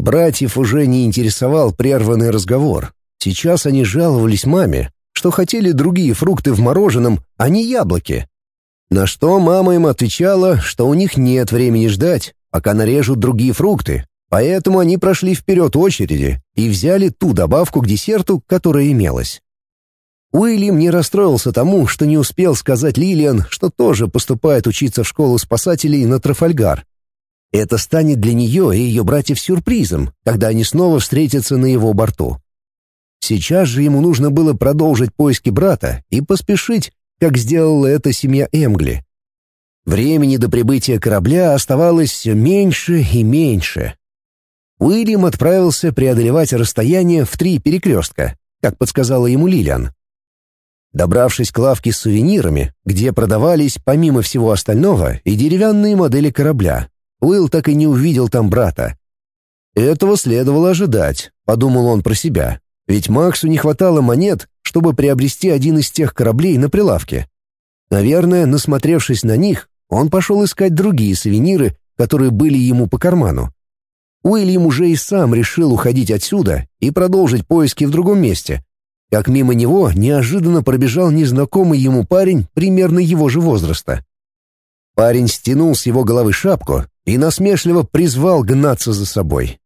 Братьев уже не интересовал прерванный разговор. Сейчас они жаловались маме, что хотели другие фрукты в мороженом, а не яблоки. На что мама им отвечала, что у них нет времени ждать, пока нарежут другие фрукты, поэтому они прошли вперед очереди и взяли ту добавку к десерту, которая имелась. Уильям не расстроился тому, что не успел сказать Лилиан, что тоже поступает учиться в школу спасателей на Трафальгар. Это станет для нее и ее братьев сюрпризом, когда они снова встретятся на его борту. Сейчас же ему нужно было продолжить поиски брата и поспешить, как сделала это семья Эмгли. Времени до прибытия корабля оставалось все меньше и меньше. Уильям отправился преодолевать расстояние в три перекрестка, как подсказала ему Лилиан. Добравшись к лавке с сувенирами, где продавались, помимо всего остального, и деревянные модели корабля, Уилл так и не увидел там брата. Этого следовало ожидать, подумал он про себя, ведь Максу не хватало монет, чтобы приобрести один из тех кораблей на прилавке. Наверное, насмотревшись на них, он пошел искать другие сувениры, которые были ему по карману. Уильям уже и сам решил уходить отсюда и продолжить поиски в другом месте, как мимо него неожиданно пробежал незнакомый ему парень примерно его же возраста. Парень стянул с его головы шапку и насмешливо призвал гнаться за собой.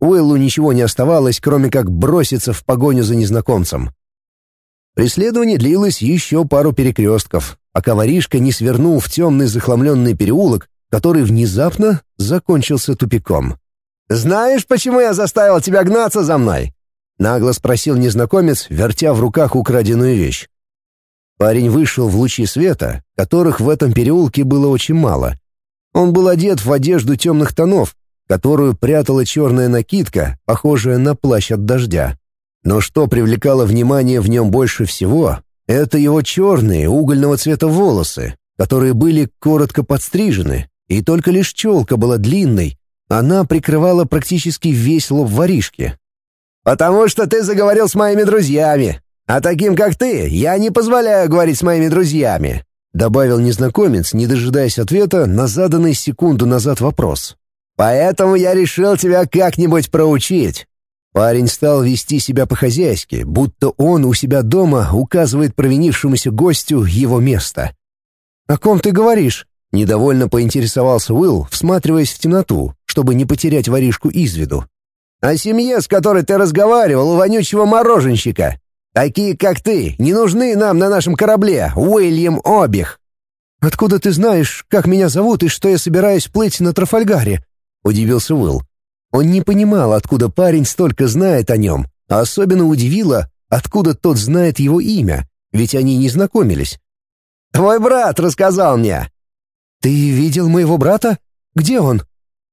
Уиллу ничего не оставалось, кроме как броситься в погоню за незнакомцем. Преследование длилось еще пару перекрестков, пока воришка не свернул в темный захламленный переулок, который внезапно закончился тупиком. «Знаешь, почему я заставил тебя гнаться за мной?» — нагло спросил незнакомец, вертя в руках украденную вещь. Парень вышел в лучи света, которых в этом переулке было очень мало. Он был одет в одежду темных тонов, которую прятала черная накидка, похожая на плащ от дождя. Но что привлекало внимание в нем больше всего, это его черные угольного цвета волосы, которые были коротко подстрижены, и только лишь челка была длинной, она прикрывала практически весь лоб воришки. «Потому что ты заговорил с моими друзьями. А таким, как ты, я не позволяю говорить с моими друзьями», добавил незнакомец, не дожидаясь ответа на заданный секунду назад вопрос. «Поэтому я решил тебя как-нибудь проучить». Парень стал вести себя по-хозяйски, будто он у себя дома указывает провинившемуся гостю его место. «О ком ты говоришь?» — недовольно поинтересовался Уилл, всматриваясь в темноту, чтобы не потерять воришку из виду. О семье, с которой ты разговаривал, у вонючего мороженщика. Такие, как ты, не нужны нам на нашем корабле, Уильям Обих». «Откуда ты знаешь, как меня зовут и что я собираюсь плыть на Трафальгаре?» — удивился Уилл. Он не понимал, откуда парень столько знает о нем, а особенно удивило, откуда тот знает его имя, ведь они не знакомились. «Твой брат рассказал мне». «Ты видел моего брата? Где он?»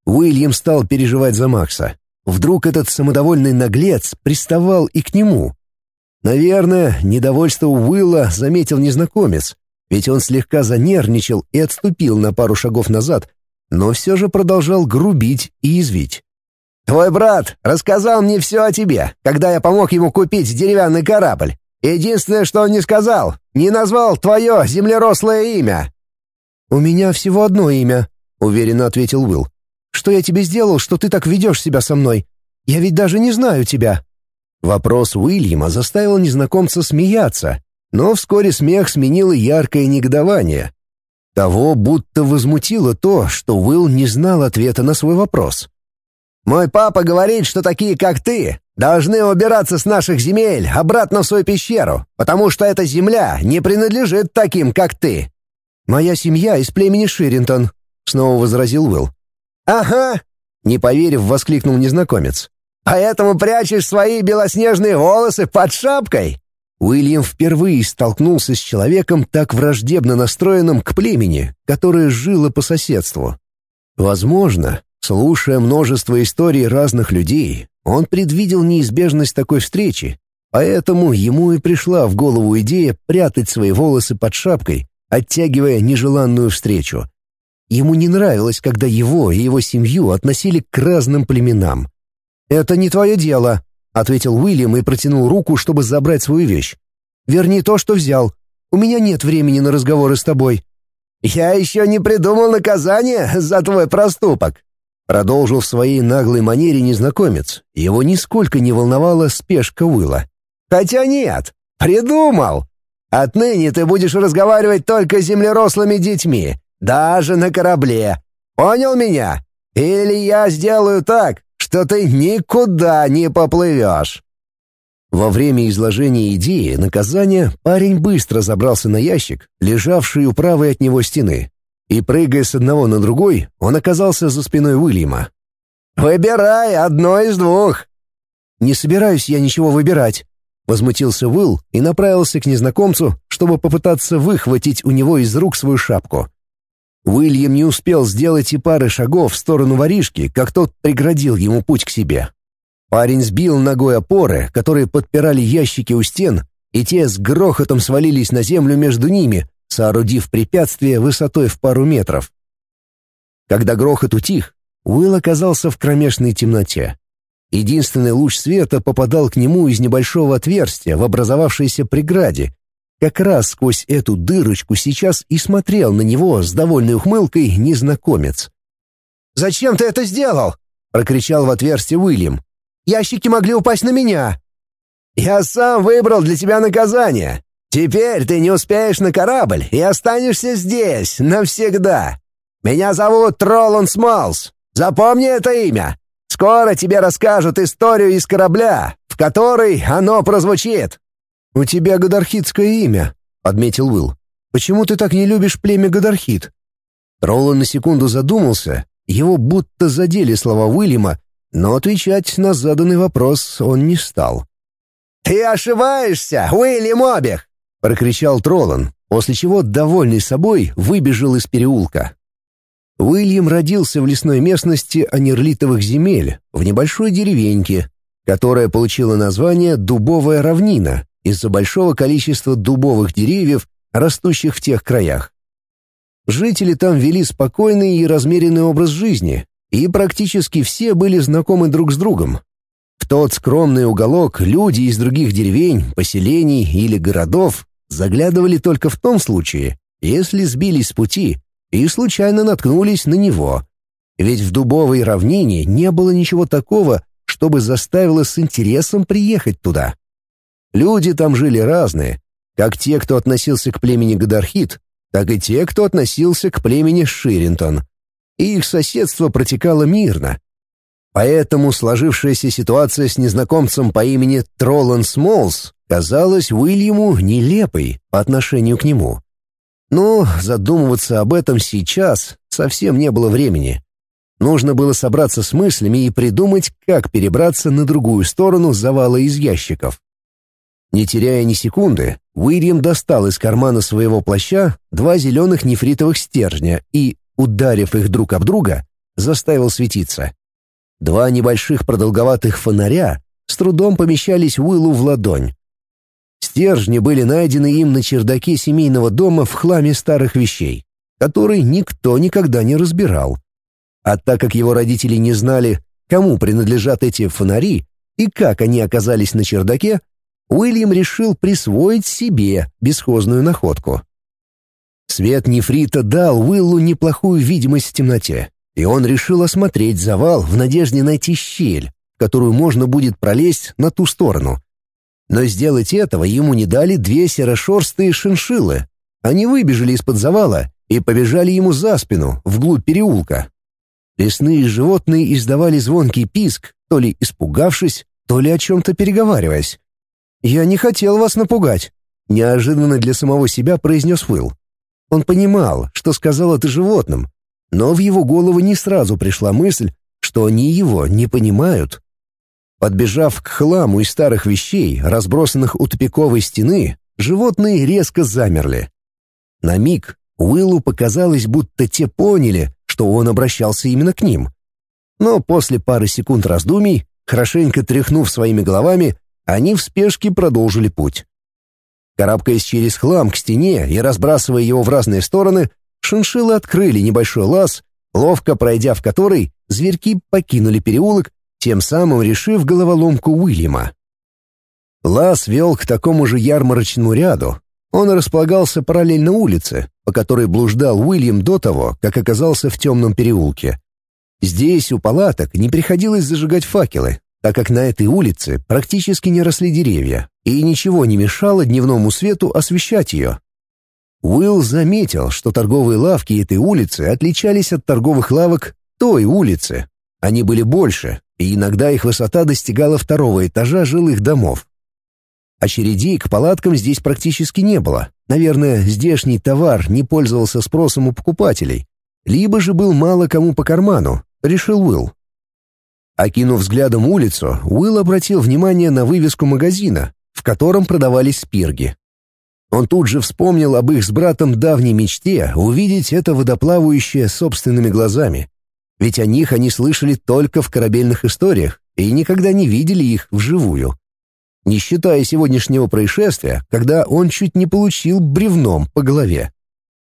Уильям стал переживать за Макса. Вдруг этот самодовольный наглец приставал и к нему. Наверное, недовольство Уилла заметил незнакомец, ведь он слегка занервничал и отступил на пару шагов назад, но все же продолжал грубить и извить. «Твой брат рассказал мне все о тебе, когда я помог ему купить деревянный корабль. Единственное, что он не сказал, не назвал твое землерослое имя». «У меня всего одно имя», — уверенно ответил Уилл. Что я тебе сделал, что ты так ведешь себя со мной? Я ведь даже не знаю тебя». Вопрос Уильяма заставил незнакомца смеяться, но вскоре смех сменило яркое негодование. Того будто возмутило то, что Уилл не знал ответа на свой вопрос. «Мой папа говорит, что такие, как ты, должны убираться с наших земель обратно в свою пещеру, потому что эта земля не принадлежит таким, как ты». «Моя семья из племени Ширинтон», — снова возразил Уилл. «Ага!» — не поверив, воскликнул незнакомец. «Поэтому прячешь свои белоснежные волосы под шапкой?» Уильям впервые столкнулся с человеком, так враждебно настроенным к племени, которое жило по соседству. Возможно, слушая множество историй разных людей, он предвидел неизбежность такой встречи, поэтому ему и пришла в голову идея прятать свои волосы под шапкой, оттягивая нежеланную встречу. Ему не нравилось, когда его и его семью относили к разным племенам. «Это не твое дело», — ответил Уильям и протянул руку, чтобы забрать свою вещь. «Верни то, что взял. У меня нет времени на разговоры с тобой». «Я еще не придумал наказание за твой проступок». Продолжил в своей наглой манере незнакомец. Его нисколько не волновала спешка Уилла. «Хотя нет, придумал! Отныне ты будешь разговаривать только с землерослыми детьми, даже на корабле. Понял меня? Или я сделаю так, что ты никуда не поплывешь!» Во время изложения идеи наказания парень быстро забрался на ящик, лежавший у правой от него стены, и, прыгая с одного на другой, он оказался за спиной Уильяма. «Выбирай одно из двух!» «Не собираюсь я ничего выбирать», — возмутился Уилл и направился к незнакомцу, чтобы попытаться выхватить у него из рук свою шапку. Уильям не успел сделать и пары шагов в сторону воришки, как тот преградил ему путь к себе. Парень сбил ногой опоры, которые подпирали ящики у стен, и те с грохотом свалились на землю между ними, соорудив препятствие высотой в пару метров. Когда грохот утих, Уилл оказался в кромешной темноте. Единственный луч света попадал к нему из небольшого отверстия в образовавшейся преграде. Как раз сквозь эту дырочку сейчас и смотрел на него с довольной ухмылкой незнакомец. «Зачем ты это сделал?» — прокричал в отверстие Уильям. «Ящики могли упасть на меня». «Я сам выбрал для тебя наказание. Теперь ты не успеешь на корабль и останешься здесь навсегда. Меня зовут Троллан Смолс. Запомни это имя. Скоро тебе расскажут историю из корабля, в которой оно прозвучит». «У тебя гадархитское имя», — подметил Уилл. «Почему ты так не любишь племя Гадархит?» Троллан на секунду задумался, его будто задели слова Уильяма, но отвечать на заданный вопрос он не стал. «Ты ошибаешься, Уильям Обих! прокричал Троллан, после чего, довольный собой, выбежал из переулка. Уильям родился в лесной местности Анерлитовых земель, в небольшой деревеньке, которая получила название «Дубовая равнина» из-за большого количества дубовых деревьев, растущих в тех краях. Жители там вели спокойный и размеренный образ жизни, и практически все были знакомы друг с другом. В тот скромный уголок люди из других деревень, поселений или городов заглядывали только в том случае, если сбились с пути и случайно наткнулись на него. Ведь в дубовой равнине не было ничего такого, чтобы заставило с интересом приехать туда. Люди там жили разные, как те, кто относился к племени Гадархит, так и те, кто относился к племени Ширинтон. Их соседство протекало мирно. Поэтому сложившаяся ситуация с незнакомцем по имени Троллан Смолс казалась Уильяму нелепой по отношению к нему. Но задумываться об этом сейчас совсем не было времени. Нужно было собраться с мыслями и придумать, как перебраться на другую сторону завала из ящиков. Не теряя ни секунды, Уильям достал из кармана своего плаща два зеленых нефритовых стержня и, ударив их друг об друга, заставил светиться. Два небольших продолговатых фонаря с трудом помещались Уиллу в ладонь. Стержни были найдены им на чердаке семейного дома в хламе старых вещей, который никто никогда не разбирал. А так как его родители не знали, кому принадлежат эти фонари и как они оказались на чердаке, Уильям решил присвоить себе бесхозную находку. Свет нефрита дал Уиллу неплохую видимость в темноте, и он решил осмотреть завал в надежде найти щель, в которую можно будет пролезть на ту сторону, но сделать этого ему не дали две серошерстые шиншиллы. Они выбежали из-под завала и побежали ему за спину, вглубь переулка. Лесные животные издавали звонкий писк, то ли испугавшись, то ли о чем-то переговариваясь. «Я не хотел вас напугать», — неожиданно для самого себя произнес Уилл. Он понимал, что сказал это животным, но в его голову не сразу пришла мысль, что они его не понимают. Подбежав к хламу из старых вещей, разбросанных у тупиковой стены, животные резко замерли. На миг Уиллу показалось, будто те поняли, что он обращался именно к ним. Но после пары секунд раздумий, хорошенько тряхнув своими головами, они в спешке продолжили путь. Карабкаясь через хлам к стене и разбрасывая его в разные стороны, шиншиллы открыли небольшой лаз, ловко пройдя в который, зверьки покинули переулок тем самым решив головоломку Уильяма. Лаз вел к такому же ярмарочному ряду. Он располагался параллельно улице, по которой блуждал Уильям до того, как оказался в темном переулке. Здесь у палаток не приходилось зажигать факелы, так как на этой улице практически не росли деревья, и ничего не мешало дневному свету освещать ее. Уилл заметил, что торговые лавки этой улицы отличались от торговых лавок той улицы. Они были больше, и иногда их высота достигала второго этажа жилых домов. Очередей к палаткам здесь практически не было. Наверное, здешний товар не пользовался спросом у покупателей. Либо же был мало кому по карману, решил Уилл. Окинув взглядом улицу, Уилл обратил внимание на вывеску магазина, в котором продавались спирги. Он тут же вспомнил об их с братом давней мечте увидеть это водоплавающее собственными глазами. Ведь о них они слышали только в корабельных историях и никогда не видели их вживую. Не считая сегодняшнего происшествия, когда он чуть не получил бревном по голове.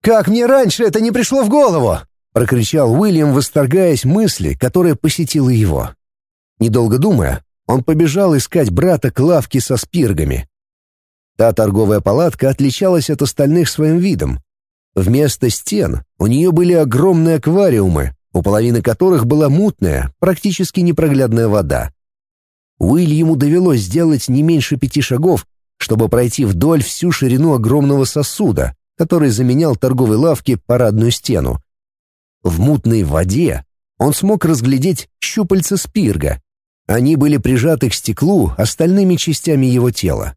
«Как мне раньше это не пришло в голову!» — прокричал Уильям, восторгаясь мысли, которая посетила его. Недолго думая, он побежал искать брата к лавке со спиргами. Та торговая палатка отличалась от остальных своим видом. Вместо стен у нее были огромные аквариумы, у половины которых была мутная, практически непроглядная вода. Уильяму довелось сделать не меньше пяти шагов, чтобы пройти вдоль всю ширину огромного сосуда, который заменял торговой лавке парадную стену. В мутной воде он смог разглядеть щупальца спирга. Они были прижаты к стеклу остальными частями его тела.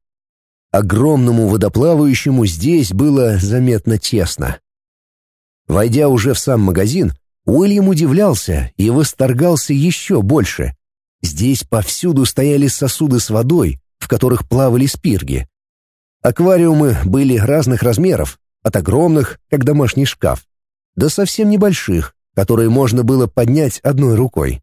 Огромному водоплавающему здесь было заметно тесно. Войдя уже в сам магазин, Уильям удивлялся и восторгался еще больше. Здесь повсюду стояли сосуды с водой, в которых плавали спирги. Аквариумы были разных размеров, от огромных, как домашний шкаф, до совсем небольших, которые можно было поднять одной рукой.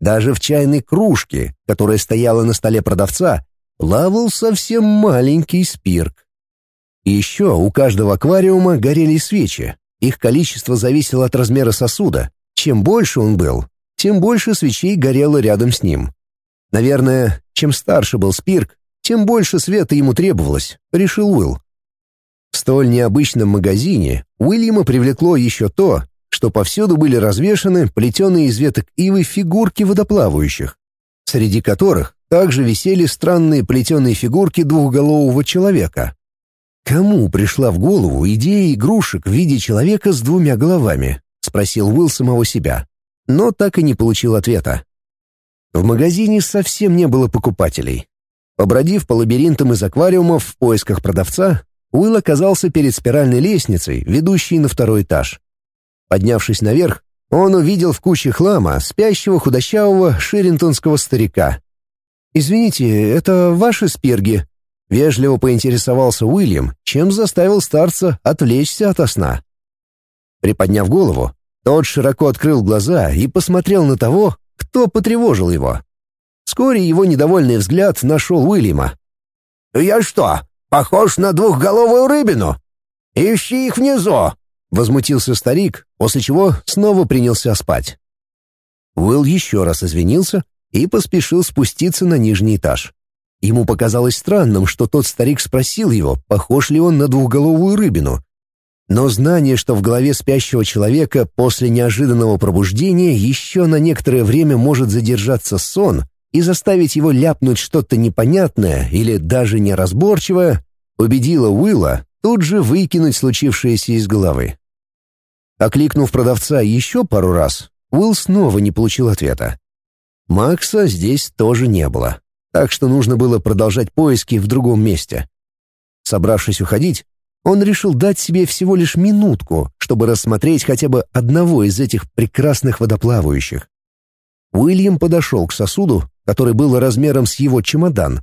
Даже в чайной кружке, которая стояла на столе продавца, плавал совсем маленький спирг. И еще у каждого аквариума горели свечи, их количество зависело от размера сосуда. Чем больше он был, тем больше свечей горело рядом с ним. Наверное, чем старше был Спирк, тем больше света ему требовалось, решил Уилл. В столь необычном магазине Уильяма привлекло еще то, что повсюду были развешаны плетеные из веток ивы фигурки водоплавающих, среди которых также висели странные плетеные фигурки двухголового человека. «Кому пришла в голову идея игрушек в виде человека с двумя головами?» — спросил Уилл самого себя, но так и не получил ответа. В магазине совсем не было покупателей. Побродив по лабиринтам из аквариумов в поисках продавца, Уилл оказался перед спиральной лестницей, ведущей на второй этаж. Поднявшись наверх, он увидел в куче хлама спящего худощавого ширинтонского старика. «Извините, это ваши спирги?» Вежливо поинтересовался Уильям, чем заставил старца отвлечься ото сна. Приподняв голову, тот широко открыл глаза и посмотрел на того, кто потревожил его. Вскоре его недовольный взгляд нашел Уильяма. «Я что, похож на двухголовую рыбину? Ищи их внизу!» — возмутился старик, после чего снова принялся спать. Уилл еще раз извинился и поспешил спуститься на нижний этаж. Ему показалось странным, что тот старик спросил его, похож ли он на двухголовую рыбину. Но знание, что в голове спящего человека после неожиданного пробуждения еще на некоторое время может задержаться сон и заставить его ляпнуть что-то непонятное или даже неразборчивое, убедило Уилла тут же выкинуть случившееся из головы. Окликнув продавца еще пару раз, Уилл снова не получил ответа. Макса здесь тоже не было так что нужно было продолжать поиски в другом месте. Собравшись уходить, он решил дать себе всего лишь минутку, чтобы рассмотреть хотя бы одного из этих прекрасных водоплавающих. Уильям подошел к сосуду, который был размером с его чемодан.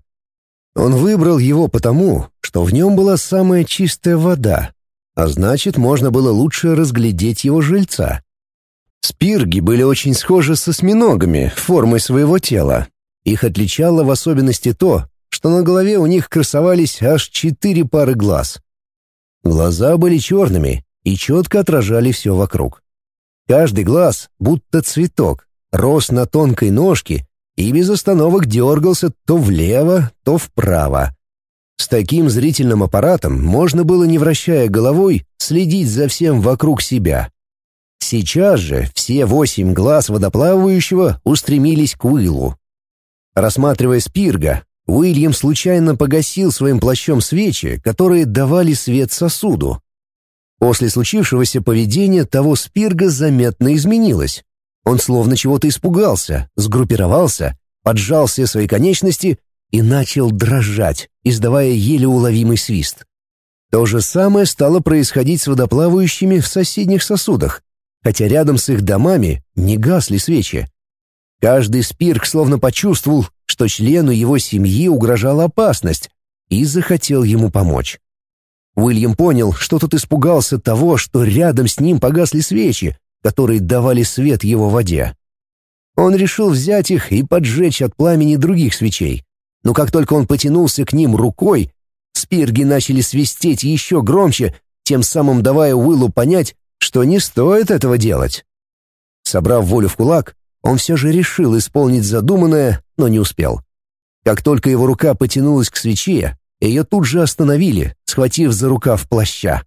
Он выбрал его потому, что в нем была самая чистая вода, а значит, можно было лучше разглядеть его жильца. Спирги были очень схожи с осьминогами формой своего тела, их отличало в особенности то, что на голове у них красовались аж четыре пары глаз. Глаза были черными и четко отражали все вокруг. Каждый глаз, будто цветок, рос на тонкой ножке и без остановок дергался то влево, то вправо. С таким зрительным аппаратом можно было, не вращая головой, следить за всем вокруг себя. Сейчас же все восемь глаз водоплавающего устремились к Уиллу. Рассматривая Спирга, Уильям случайно погасил своим плащом свечи, которые давали свет сосуду. После случившегося поведения того Спирга заметно изменилось. Он словно чего-то испугался, сгруппировался, поджал все свои конечности и начал дрожать, издавая еле уловимый свист. То же самое стало происходить с водоплавающими в соседних сосудах, хотя рядом с их домами не гасли свечи. Каждый спирк словно почувствовал, что члену его семьи угрожала опасность, и захотел ему помочь. Уильям понял, что тот испугался того, что рядом с ним погасли свечи, которые давали свет его воде. Он решил взять их и поджечь от пламени других свечей. Но как только он потянулся к ним рукой, спирги начали свистеть еще громче, тем самым давая Уиллу понять, что не стоит этого делать. Собрав волю в кулак, он все же решил исполнить задуманное, но не успел. Как только его рука потянулась к свече, ее тут же остановили, схватив за рукав плаща.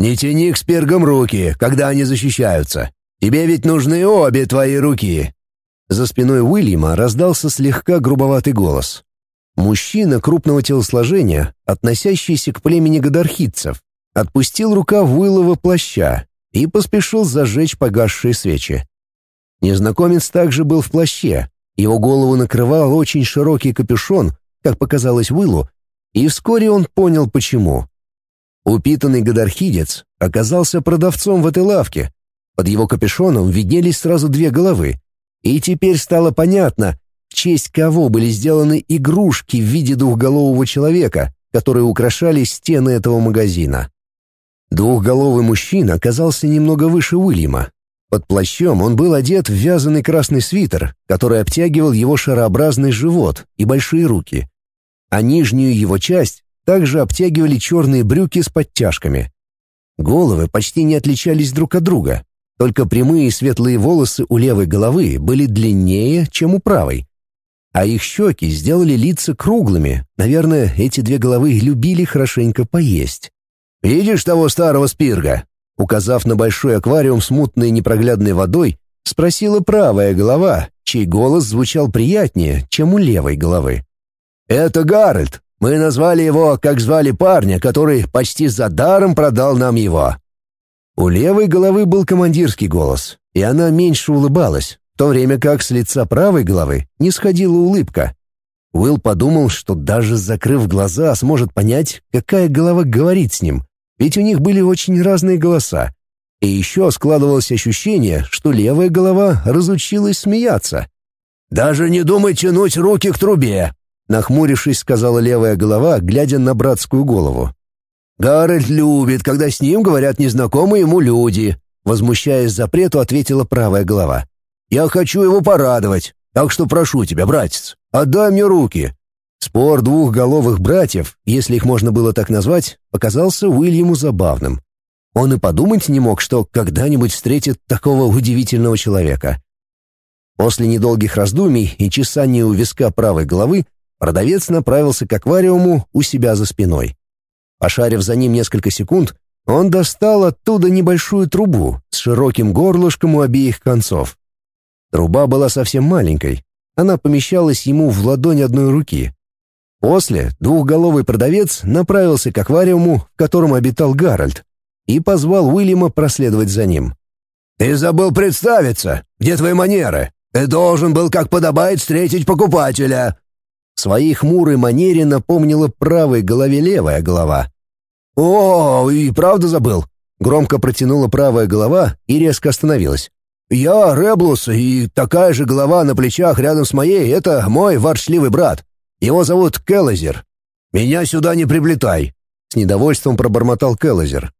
«Не тяни к спиргам руки, когда они защищаются. Тебе ведь нужны обе твои руки». За спиной Уильяма раздался слегка грубоватый голос. Мужчина крупного телосложения, относящийся к племени гадархитцев, отпустил рукав Уиллова плаща и поспешил зажечь погасшие свечи. Незнакомец также был в плаще, его голову накрывал очень широкий капюшон, как показалось Уиллу, и вскоре он понял, почему. Упитанный гадархидец оказался продавцом в этой лавке. Под его капюшоном виднелись сразу две головы. И теперь стало понятно, в честь кого были сделаны игрушки в виде двухголового человека, которые украшали стены этого магазина. Двухголовый мужчина оказался немного выше Уильяма. Под плащом он был одет в вязаный красный свитер, который обтягивал его шарообразный живот и большие руки. А нижнюю его часть также обтягивали черные брюки с подтяжками. Головы почти не отличались друг от друга, только прямые светлые волосы у левой головы были длиннее, чем у правой. А их щеки сделали лица круглыми, наверное, эти две головы любили хорошенько поесть. «Видишь того старого спирга?» Указав на большой аквариум с мутной непроглядной водой, спросила правая голова, чей голос звучал приятнее, чем у левой головы. «Это Гарольд. Мы назвали его, как звали парня, который почти за даром продал нам его». У левой головы был командирский голос, и она меньше улыбалась, в то время как с лица правой головы не сходила улыбка. Уилл подумал, что даже закрыв глаза, сможет понять, какая голова говорит с ним, ведь у них были очень разные голоса. И еще складывалось ощущение, что левая голова разучилась смеяться. «Даже не думай тянуть руки к трубе!» Нахмурившись, сказала левая голова, глядя на братскую голову. «Гарольд любит, когда с ним говорят незнакомые ему люди», возмущаясь запрету, ответила правая голова. «Я хочу его порадовать, так что прошу тебя, братец, отдай мне руки. Спор двух головых братьев, если их можно было так назвать, показался Уильяму забавным. Он и подумать не мог, что когда-нибудь встретит такого удивительного человека. После недолгих раздумий и чесания у виска правой головы продавец направился к аквариуму у себя за спиной. Пошарив за ним несколько секунд, он достал оттуда небольшую трубу с широким горлышком у обеих концов. Труба была совсем маленькой, она помещалась ему в ладонь одной руки. После двухголовый продавец направился к аквариуму, в котором обитал Гарольд, и позвал Уильяма проследовать за ним. «Ты забыл представиться! Где твои манеры? Ты должен был, как подобает, встретить покупателя!» Своей хмурой манере напомнила правой голове левая голова. «О, и правда забыл!» Громко протянула правая голова и резко остановилась. «Я Реблус, и такая же голова на плечах рядом с моей — это мой ворчливый брат. Его зовут Келлозер. Меня сюда не приплетай!» С недовольством пробормотал Келлозер.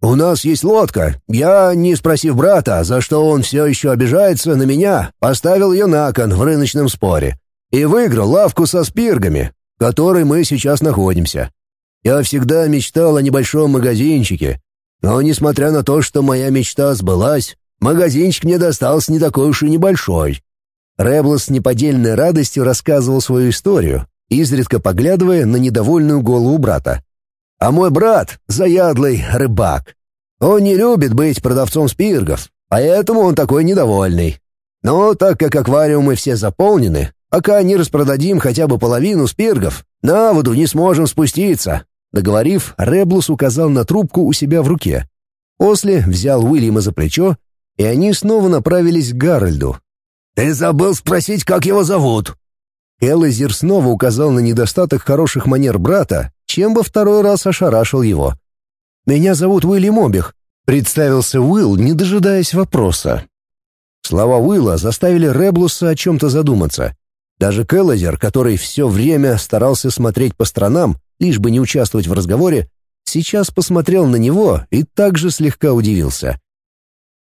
«У нас есть лодка. Я, не спросив брата, за что он все еще обижается на меня, поставил ее на кон в рыночном споре и выиграл лавку со спиргами, в которой мы сейчас находимся. Я всегда мечтал о небольшом магазинчике, но, несмотря на то, что моя мечта сбылась, магазинчик мне достался не такой уж и небольшой. Реблос с неподдельной радостью рассказывал свою историю, изредка поглядывая на недовольную голову брата. «А мой брат — заядлый рыбак. Он не любит быть продавцом спиргов, Поэтому он такой недовольный. Но так как аквариумы все заполнены, пока не распродадим хотя бы половину спиргов, на воду не сможем спуститься». Договорив, Реблус указал на трубку у себя в руке. После взял Уильяма за плечо, и они снова направились к Гарольду. «Ты забыл спросить, как его зовут?» Эллизер снова указал на недостаток хороших манер брата, чем бы второй раз ошарашил его. «Меня зовут Уильям Обих», — представился Уилл, не дожидаясь вопроса. Слова Уилла заставили Реблуса о чем-то задуматься. Даже Келлазер, который все время старался смотреть по сторонам, лишь бы не участвовать в разговоре, сейчас посмотрел на него и также слегка удивился.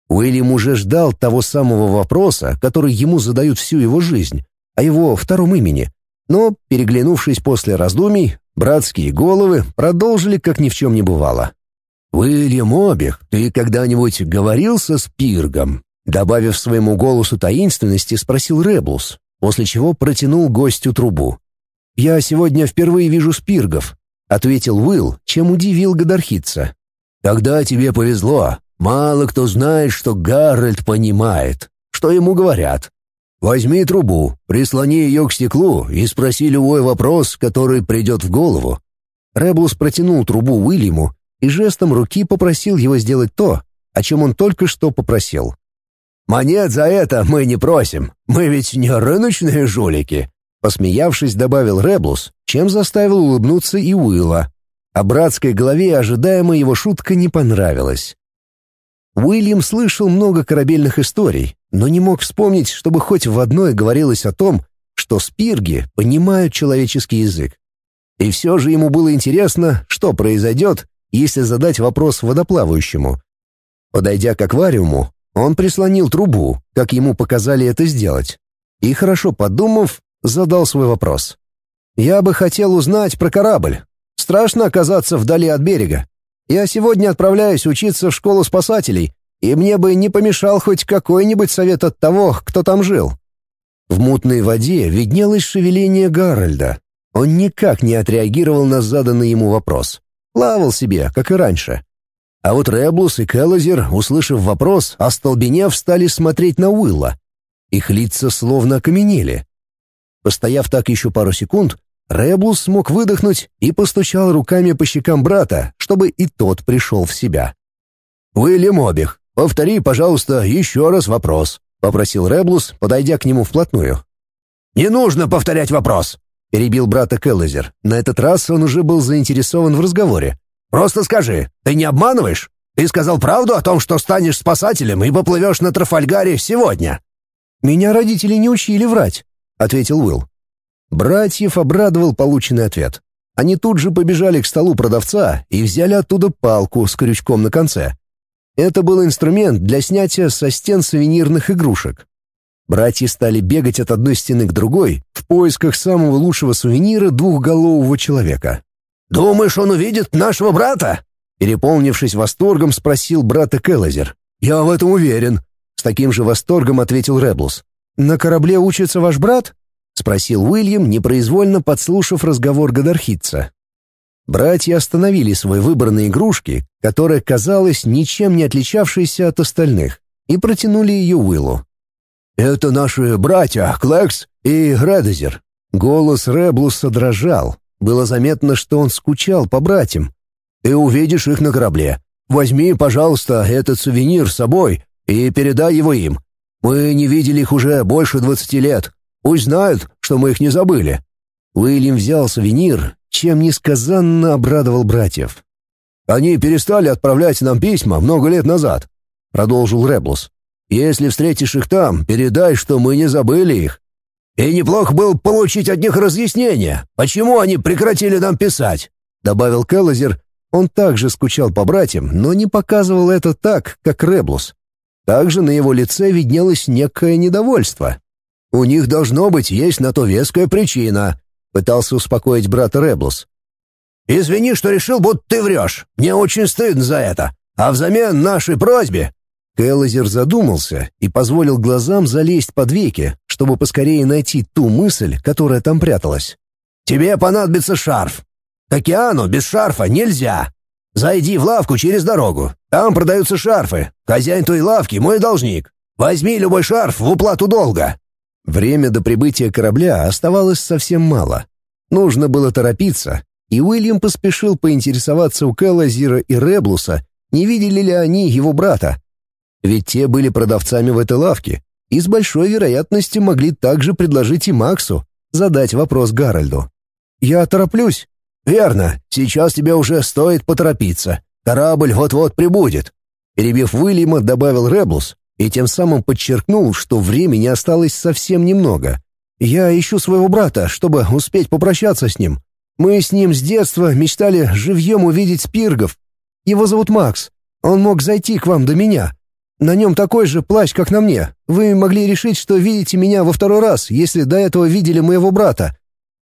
Уильям уже ждал того самого вопроса, который ему задают всю его жизнь, о его втором имени. Но, переглянувшись после раздумий, братские головы продолжили, как ни в чем не бывало. «Уильям Обих, ты когда-нибудь говорил со Спиргом?» Добавив своему голосу таинственности, спросил Реблус, после чего протянул гостю трубу. «Я сегодня впервые вижу Спиргов», — ответил Уилл, чем удивил Гадархитца. «Тогда тебе повезло. Мало кто знает, что Гарольд понимает, что ему говорят. Возьми трубу, прислони ее к стеклу и спроси любой вопрос, который придет в голову». Ребус протянул трубу Уильяму и жестом руки попросил его сделать то, о чем он только что попросил. «Монет за это мы не просим, мы ведь не рыночные жулики», посмеявшись, добавил Реблус, чем заставил улыбнуться и Уилла. А братской голове ожидаемо его шутка не понравилась. Уильям слышал много корабельных историй, но не мог вспомнить, чтобы хоть в одной говорилось о том, что спирги понимают человеческий язык. И все же ему было интересно, что произойдет, если задать вопрос водоплавающему. Подойдя к аквариуму, он прислонил трубу, как ему показали это сделать, и, хорошо подумав, задал свой вопрос. «Я бы хотел узнать про корабль. Страшно оказаться вдали от берега. Я сегодня отправляюсь учиться в школу спасателей, и мне бы не помешал хоть какой-нибудь совет от того, кто там жил». В мутной воде виднелось шевеление Гарольда. Он никак не отреагировал на заданный ему вопрос. Плавал себе, как и раньше. А вот Реблус и Келлозер, услышав вопрос, остолбенев, стали смотреть на Уилла. Их лица словно окаменели. Постояв так еще пару секунд, Ребус смог выдохнуть и постучал руками по щекам брата, чтобы и тот пришел в себя. «Уильям Обих, повтори, пожалуйста, еще раз вопрос», — попросил Реблус, подойдя к нему вплотную. «Не нужно повторять вопрос», — перебил брата Келлезер. На этот раз он уже был заинтересован в разговоре. «Просто скажи, ты не обманываешь? Ты сказал правду о том, что станешь спасателем и поплывешь на Трафальгаре сегодня?» «Меня родители не учили врать», — ответил Уилл. Братьев обрадовал полученный ответ. Они тут же побежали к столу продавца и взяли оттуда палку с крючком на конце. Это был инструмент для снятия со стен сувенирных игрушек. Братья стали бегать от одной стены к другой в поисках самого лучшего сувенира двухголового человека. «Думаешь, он увидит нашего брата?» Переполнившись восторгом, спросил брата Келлазер. «Я в этом уверен», — с таким же восторгом ответил Реблус. «На корабле учится ваш брат?» — спросил Уильям, непроизвольно подслушав разговор Гадархитца. Братья остановили свой выбор на игрушке, которая казалась ничем не отличавшейся от остальных, и протянули ее Уиллу. «Это наши братья, Клекс и Редезер». Голос Реблуса дрожал. Было заметно, что он скучал по братьям. «Ты увидишь их на корабле. Возьми, пожалуйста, этот сувенир с собой и передай его им. Мы не видели их уже больше двадцати лет. Пусть знают, что мы их не забыли». Уильям взял сувенир, чем несказанно обрадовал братьев. «Они перестали отправлять нам письма много лет назад», — продолжил Реблус. «Если встретишь их там, передай, что мы не забыли их. И неплохо было получить от них разъяснение, почему они прекратили нам писать», — добавил Келлазер. Он также скучал по братьям, но не показывал это так, как Реблус. Также на его лице виднелось некое недовольство. У них должно быть есть на то веская причина», — пытался успокоить брата Реблус. «Извини, что решил, будто ты врешь. Мне очень стыдно за это. А взамен нашей просьбе...» Келлозер задумался и позволил глазам залезть под веки, чтобы поскорее найти ту мысль, которая там пряталась. «Тебе понадобится шарф. К океану без шарфа нельзя. Зайди в лавку через дорогу. Там продаются шарфы. Хозяин той лавки — мой должник. Возьми любой шарф в уплату долга». Время до прибытия корабля оставалось совсем мало. Нужно было торопиться, и Уильям поспешил поинтересоваться у Кэлла, и Реблуса, не видели ли они его брата. Ведь те были продавцами в этой лавке, и с большой вероятностью могли также предложить и Максу задать вопрос Гарольду. «Я тороплюсь». «Верно, сейчас тебе уже стоит поторопиться. Корабль вот-вот прибудет», — перебив Уильяма, добавил Реблус и тем самым подчеркнул, что времени осталось совсем немного. «Я ищу своего брата, чтобы успеть попрощаться с ним. Мы с ним с детства мечтали живьем увидеть спиргов. Его зовут Макс. Он мог зайти к вам до меня. На нем такой же плащ, как на мне. Вы могли решить, что видите меня во второй раз, если до этого видели моего брата».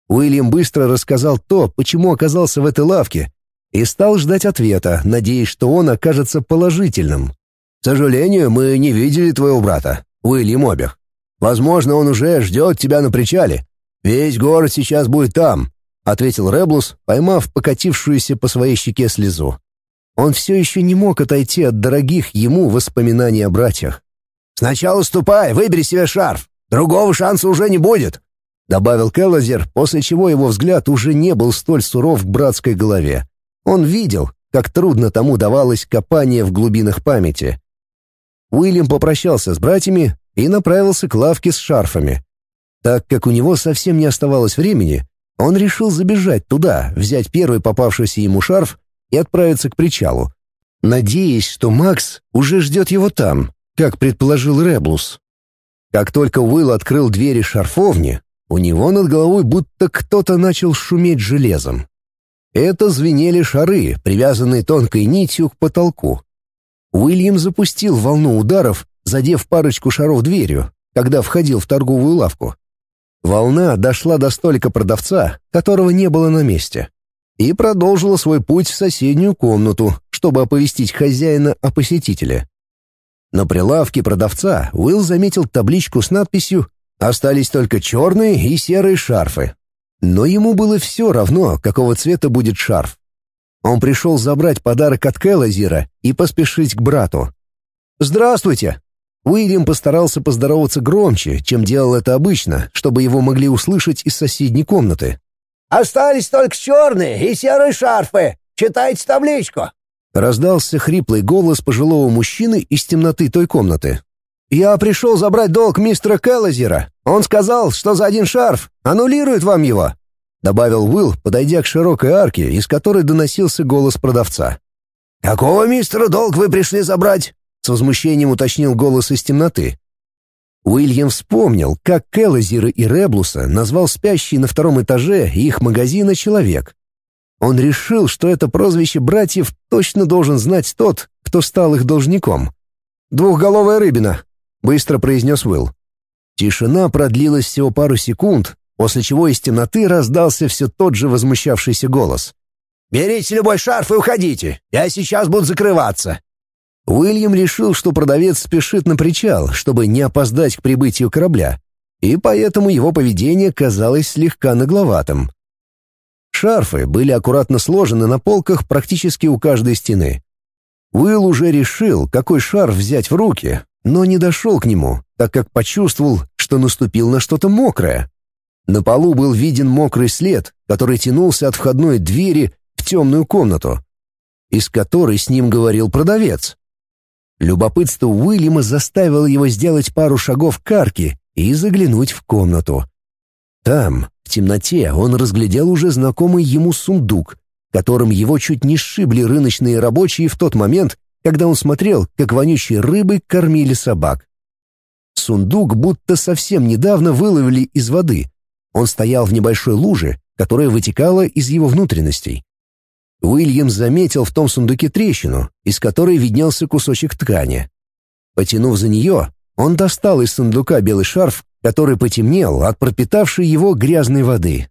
Уильям быстро рассказал то, почему оказался в этой лавке, и стал ждать ответа, надеясь, что он окажется положительным. «К сожалению, мы не видели твоего брата, Уильям Обех. Возможно, он уже ждет тебя на причале. Весь город сейчас будет там», — ответил Реблус, поймав покатившуюся по своей щеке слезу. Он все еще не мог отойти от дорогих ему воспоминаний о братьях. «Сначала ступай, выбери себе шарф. Другого шанса уже не будет», — добавил Келлазер, после чего его взгляд уже не был столь суров к братской голове. Он видел, как трудно тому давалось копание в глубинах памяти. Уильям попрощался с братьями и направился к лавке с шарфами. Так как у него совсем не оставалось времени, он решил забежать туда, взять первый попавшийся ему шарф и отправиться к причалу, надеясь, что Макс уже ждет его там, как предположил Реблус. Как только Уилл открыл двери шарфовни, у него над головой будто кто-то начал шуметь железом. Это звенели шары, привязанные тонкой нитью к потолку. Уильям запустил волну ударов, задев парочку шаров дверью, когда входил в торговую лавку. Волна дошла до столика продавца, которого не было на месте и продолжила свой путь в соседнюю комнату, чтобы оповестить хозяина о посетителе. На прилавке продавца Уилл заметил табличку с надписью «Остались только черные и серые шарфы». Но ему было все равно, какого цвета будет шарф. Он пришел забрать подарок от Келлазира и поспешить к брату. «Здравствуйте!» Уильям постарался поздороваться громче, чем делал это обычно, чтобы его могли услышать из соседней комнаты. Остались только черные и серые шарфы. Читайте табличку». Раздался хриплый голос пожилого мужчины из темноты той комнаты. «Я пришел забрать долг мистера Келлазера. Он сказал, что за один шарф аннулирует вам его», — добавил Уилл, подойдя к широкой арке, из которой доносился голос продавца. «Какого мистера долг вы пришли забрать?» — с возмущением уточнил голос из темноты. Уильям вспомнил, как Келлазира и Реблуса назвал спящий на втором этаже их магазина человек. Он решил, что это прозвище братьев точно должен знать тот, кто стал их должником. «Двухголовая рыбина», — быстро произнес Уилл. Тишина продлилась всего пару секунд, после чего из темноты раздался все тот же возмущавшийся голос. «Берите любой шарф и уходите. Я сейчас буду закрываться. Уильям решил, что продавец спешит на причал, чтобы не опоздать к прибытию корабля, и поэтому его поведение казалось слегка нагловатым. Шарфы были аккуратно сложены на полках практически у каждой стены. Уилл уже решил, какой шарф взять в руки, но не дошел к нему, так как почувствовал, что наступил на что-то мокрое. На полу был виден мокрый след, который тянулся от входной двери в темную комнату, из которой с ним говорил продавец. Любопытство Уильяма заставило его сделать пару шагов к арке и заглянуть в комнату. Там, в темноте, он разглядел уже знакомый ему сундук, которым его чуть не сшибли рыночные рабочие в тот момент, когда он смотрел, как вонючие рыбы кормили собак. Сундук будто совсем недавно выловили из воды. Он стоял в небольшой луже, которая вытекала из его внутренностей. Уильям заметил в том сундуке трещину, из которой виднелся кусочек ткани. Потянув за нее, он достал из сундука белый шарф, который потемнел от пропитавшей его грязной воды.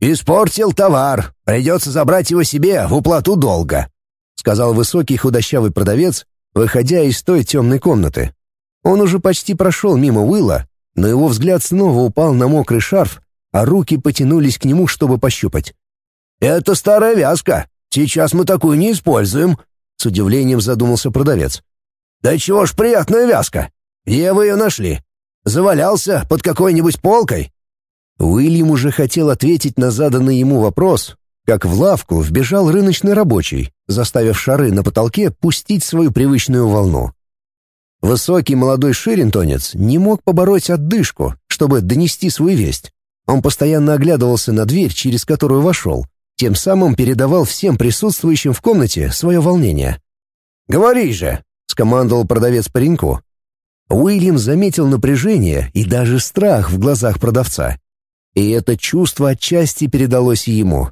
«Испортил товар. Придется забрать его себе в уплату долга», — сказал высокий худощавый продавец, выходя из той темной комнаты. Он уже почти прошел мимо Уилла, но его взгляд снова упал на мокрый шарф, а руки потянулись к нему, чтобы пощупать. «Это старая вязка. Сейчас мы такую не используем», — с удивлением задумался продавец. «Да чего ж приятная вязка! Где вы ее нашли? Завалялся под какой-нибудь полкой?» Уильям уже хотел ответить на заданный ему вопрос, как в лавку вбежал рыночный рабочий, заставив шары на потолке пустить свою привычную волну. Высокий молодой ширинтонец не мог побороть отдышку, чтобы донести свою весть. Он постоянно оглядывался на дверь, через которую вошел, тем самым передавал всем присутствующим в комнате свое волнение. «Говори же!» — скомандовал продавец пареньку. Уильям заметил напряжение и даже страх в глазах продавца. И это чувство отчасти передалось ему.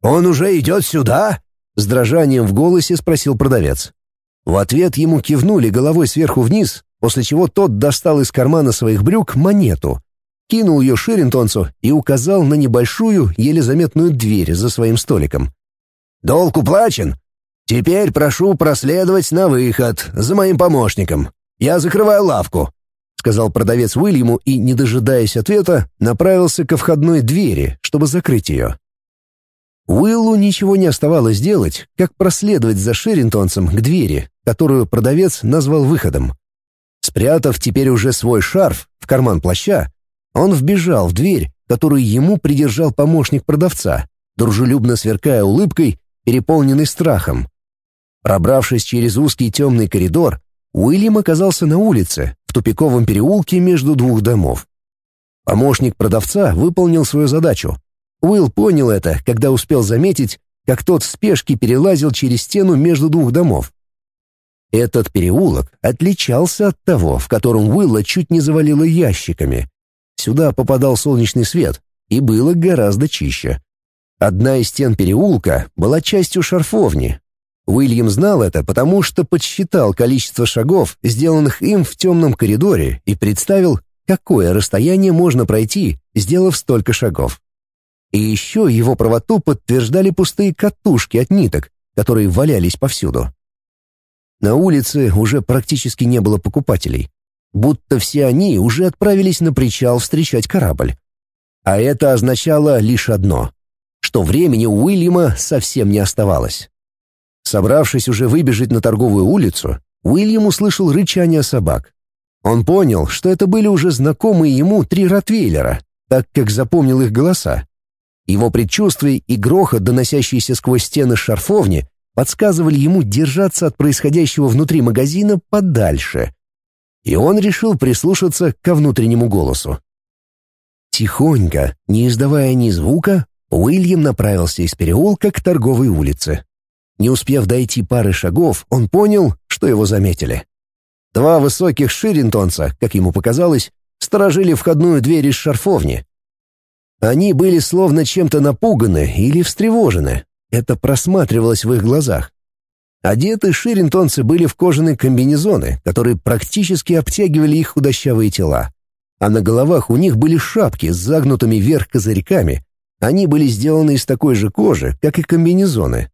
«Он уже идет сюда?» — с дрожанием в голосе спросил продавец. В ответ ему кивнули головой сверху вниз, после чего тот достал из кармана своих брюк монету, кинул ее Ширинтонцу и указал на небольшую, еле заметную дверь за своим столиком. «Долг уплачен? Теперь прошу проследовать на выход за моим помощником. Я закрываю лавку», — сказал продавец Уильяму и, не дожидаясь ответа, направился ко входной двери, чтобы закрыть ее. Уиллу ничего не оставалось делать, как проследовать за Шеринтонцем к двери, которую продавец назвал выходом. Спрятав теперь уже свой шарф в карман плаща, он вбежал в дверь, которую ему придержал помощник продавца, дружелюбно сверкая улыбкой, переполненный страхом. Пробравшись через узкий темный коридор, Уильям оказался на улице, в тупиковом переулке между двух домов. Помощник продавца выполнил свою задачу, Уилл понял это, когда успел заметить, как тот в спешке перелазил через стену между двух домов. Этот переулок отличался от того, в котором Уилла чуть не завалило ящиками. Сюда попадал солнечный свет, и было гораздо чище. Одна из стен переулка была частью шарфовни. Уильям знал это, потому что подсчитал количество шагов, сделанных им в темном коридоре, и представил, какое расстояние можно пройти, сделав столько шагов. И еще его правоту подтверждали пустые катушки от ниток, которые валялись повсюду. На улице уже практически не было покупателей. Будто все они уже отправились на причал встречать корабль. А это означало лишь одно — что времени у Уильяма совсем не оставалось. Собравшись уже выбежать на торговую улицу, Уильям услышал рычание собак. Он понял, что это были уже знакомые ему три ротвейлера, так как запомнил их голоса. Его предчувствие и грохот, доносящиеся сквозь стены шарфовни, подсказывали ему держаться от происходящего внутри магазина подальше. И он решил прислушаться ко внутреннему голосу. Тихонько, не издавая ни звука, Уильям направился из переулка к торговой улице. Не успев дойти пары шагов, он понял, что его заметили. Два высоких ширинтонца, как ему показалось, сторожили входную дверь из шарфовни, они были словно чем-то напуганы или встревожены. Это просматривалось в их глазах. Одеты ширинтонцы были в кожаные комбинезоны, которые практически обтягивали их худощавые тела. А на головах у них были шапки с загнутыми вверх козырьками. Они были сделаны из такой же кожи, как и комбинезоны.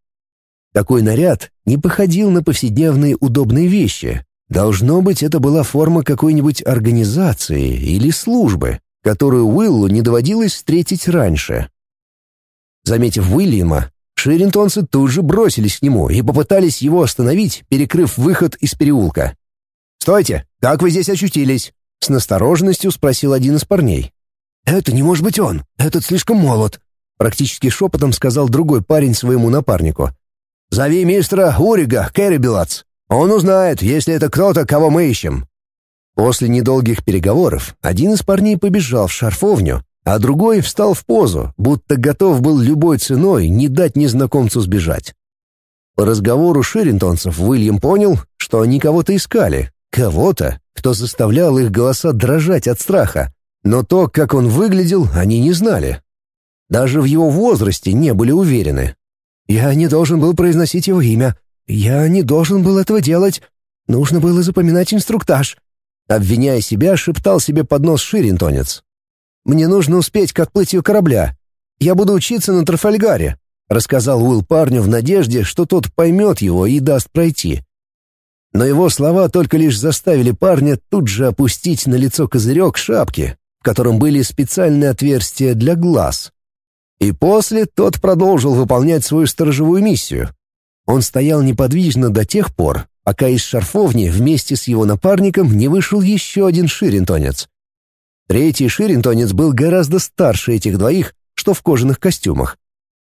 Такой наряд не походил на повседневные удобные вещи. Должно быть, это была форма какой-нибудь организации или службы которую Уиллу не доводилось встретить раньше. Заметив Уильяма, ширинтонцы тут же бросились к нему и попытались его остановить, перекрыв выход из переулка. «Стойте! Как вы здесь очутились?» — с настороженностью спросил один из парней. «Это не может быть он! Этот слишком молод!» — практически шепотом сказал другой парень своему напарнику. «Зови мистера Урига, Кэррибилац. Он узнает, если это кто-то, кого мы ищем. После недолгих переговоров один из парней побежал в шарфовню, а другой встал в позу, будто готов был любой ценой не дать незнакомцу сбежать. По разговору ширинтонцев Уильям понял, что они кого-то искали, кого-то, кто заставлял их голоса дрожать от страха, но то, как он выглядел, они не знали. Даже в его возрасте не были уверены. «Я не должен был произносить его имя. Я не должен был этого делать. Нужно было запоминать инструктаж. Обвиняя себя, шептал себе под нос ширинтонец. «Мне нужно успеть к отплытию корабля. Я буду учиться на Трафальгаре», — рассказал Уилл парню в надежде, что тот поймет его и даст пройти. Но его слова только лишь заставили парня тут же опустить на лицо козырек шапки, в котором были специальные отверстия для глаз. И после тот продолжил выполнять свою сторожевую миссию. Он стоял неподвижно до тех пор, пока из шарфовни вместе с его напарником не вышел еще один ширинтонец. Третий ширинтонец был гораздо старше этих двоих, что в кожаных костюмах.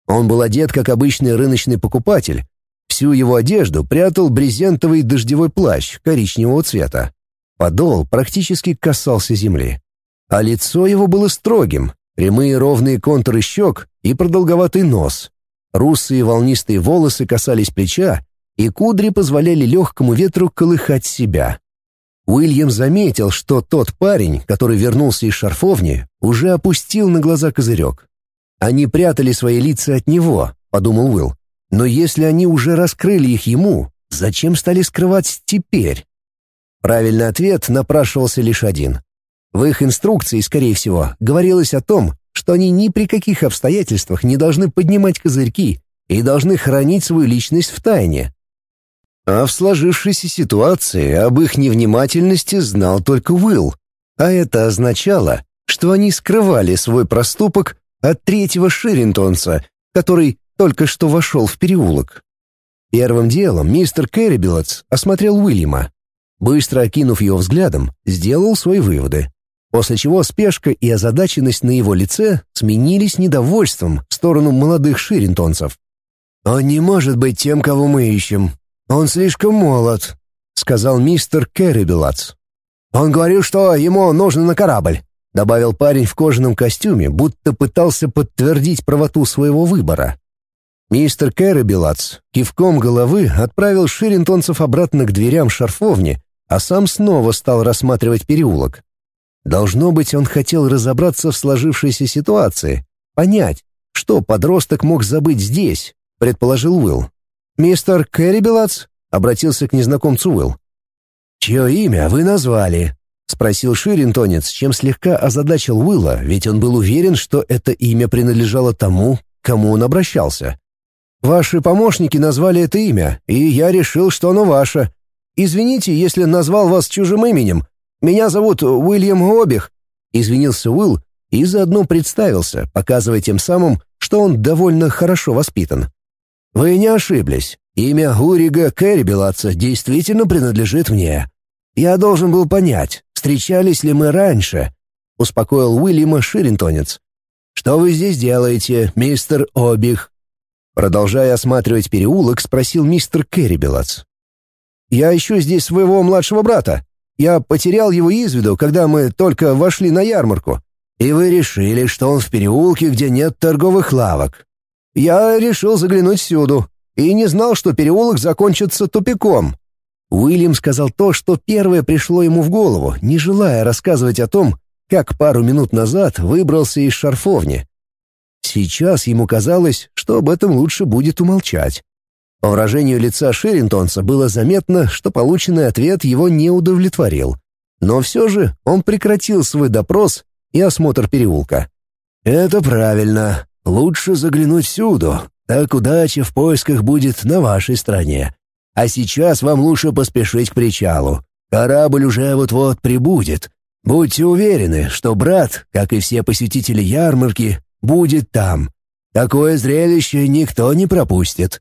Он был одет как обычный рыночный покупатель. Всю его одежду прятал брезентовый дождевой плащ коричневого цвета. Подол практически касался земли. А лицо его было строгим, прямые ровные контуры щек и продолговатый нос. Русые волнистые волосы касались плеча, и кудри позволяли легкому ветру колыхать себя. Уильям заметил, что тот парень, который вернулся из шарфовни, уже опустил на глаза козырек. «Они прятали свои лица от него», — подумал Уилл. «Но если они уже раскрыли их ему, зачем стали скрывать теперь?» Правильный ответ напрашивался лишь один. В их инструкции, скорее всего, говорилось о том, что они ни при каких обстоятельствах не должны поднимать козырьки и должны хранить свою личность в тайне. А в сложившейся ситуации об их невнимательности знал только Уилл, а это означало, что они скрывали свой проступок от третьего Ширинтонца, который только что вошел в переулок. Первым делом мистер Кэррибилотс осмотрел Уильяма. Быстро окинув его взглядом, сделал свои выводы. После чего спешка и озадаченность на его лице сменились недовольством в сторону молодых ширинтонцев. «Он не может быть тем, кого мы ищем», «Он слишком молод», — сказал мистер Керрибелац. «Он говорил, что ему нужно на корабль», — добавил парень в кожаном костюме, будто пытался подтвердить правоту своего выбора. Мистер Керрибелац кивком головы отправил ширинтонцев обратно к дверям шарфовни, а сам снова стал рассматривать переулок. Должно быть, он хотел разобраться в сложившейся ситуации, понять, что подросток мог забыть здесь, предположил Уилл. «Мистер Кэррибелац?» — обратился к незнакомцу Уилл. «Чье имя вы назвали?» — спросил Ширинтонец, чем слегка озадачил Уилла, ведь он был уверен, что это имя принадлежало тому, кому он обращался. «Ваши помощники назвали это имя, и я решил, что оно ваше. Извините, если назвал вас чужим именем. Меня зовут Уильям Обих», — извинился Уилл и заодно представился, показывая тем самым, что он довольно хорошо воспитан. «Вы не ошиблись. Имя Урига Кэррибелатца действительно принадлежит мне. Я должен был понять, встречались ли мы раньше», — успокоил Уильяма Ширинтонец. «Что вы здесь делаете, мистер Обих?» Продолжая осматривать переулок, спросил мистер Кэррибелац. «Я ищу здесь своего младшего брата. Я потерял его из виду, когда мы только вошли на ярмарку. И вы решили, что он в переулке, где нет торговых лавок. Я решил заглянуть всюду и не знал, что переулок закончится тупиком. Уильям сказал то, что первое пришло ему в голову, не желая рассказывать о том, как пару минут назад выбрался из шарфовни. Сейчас ему казалось, что об этом лучше будет умолчать. По выражению лица Шеринтонса было заметно, что полученный ответ его не удовлетворил. Но все же он прекратил свой допрос и осмотр переулка. «Это правильно. Лучше заглянуть всюду, так удача в поисках будет на вашей стороне. А сейчас вам лучше поспешить к причалу. Корабль уже вот-вот прибудет. Будьте уверены, что брат, как и все посетители ярмарки, будет там. Такое зрелище никто не пропустит».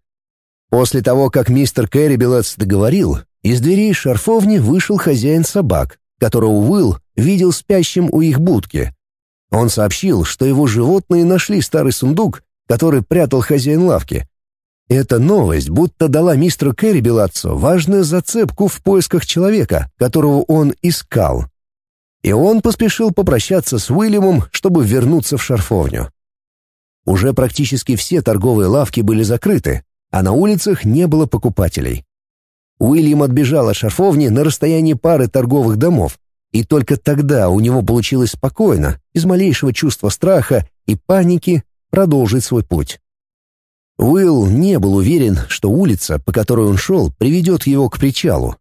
После того, как мистер Кэррибелец договорил, из дверей шарфовни вышел хозяин собак, которого Уилл видел спящим у их будки. Он сообщил, что его животные нашли старый сундук, который прятал хозяин лавки. Эта новость будто дала мистеру Кэрри важную зацепку в поисках человека, которого он искал. И он поспешил попрощаться с Уильямом, чтобы вернуться в шарфовню. Уже практически все торговые лавки были закрыты, а на улицах не было покупателей. Уильям отбежал от шарфовни на расстоянии пары торговых домов, и только тогда у него получилось спокойно, без малейшего чувства страха и паники, продолжить свой путь. Уилл не был уверен, что улица, по которой он шел, приведет его к причалу.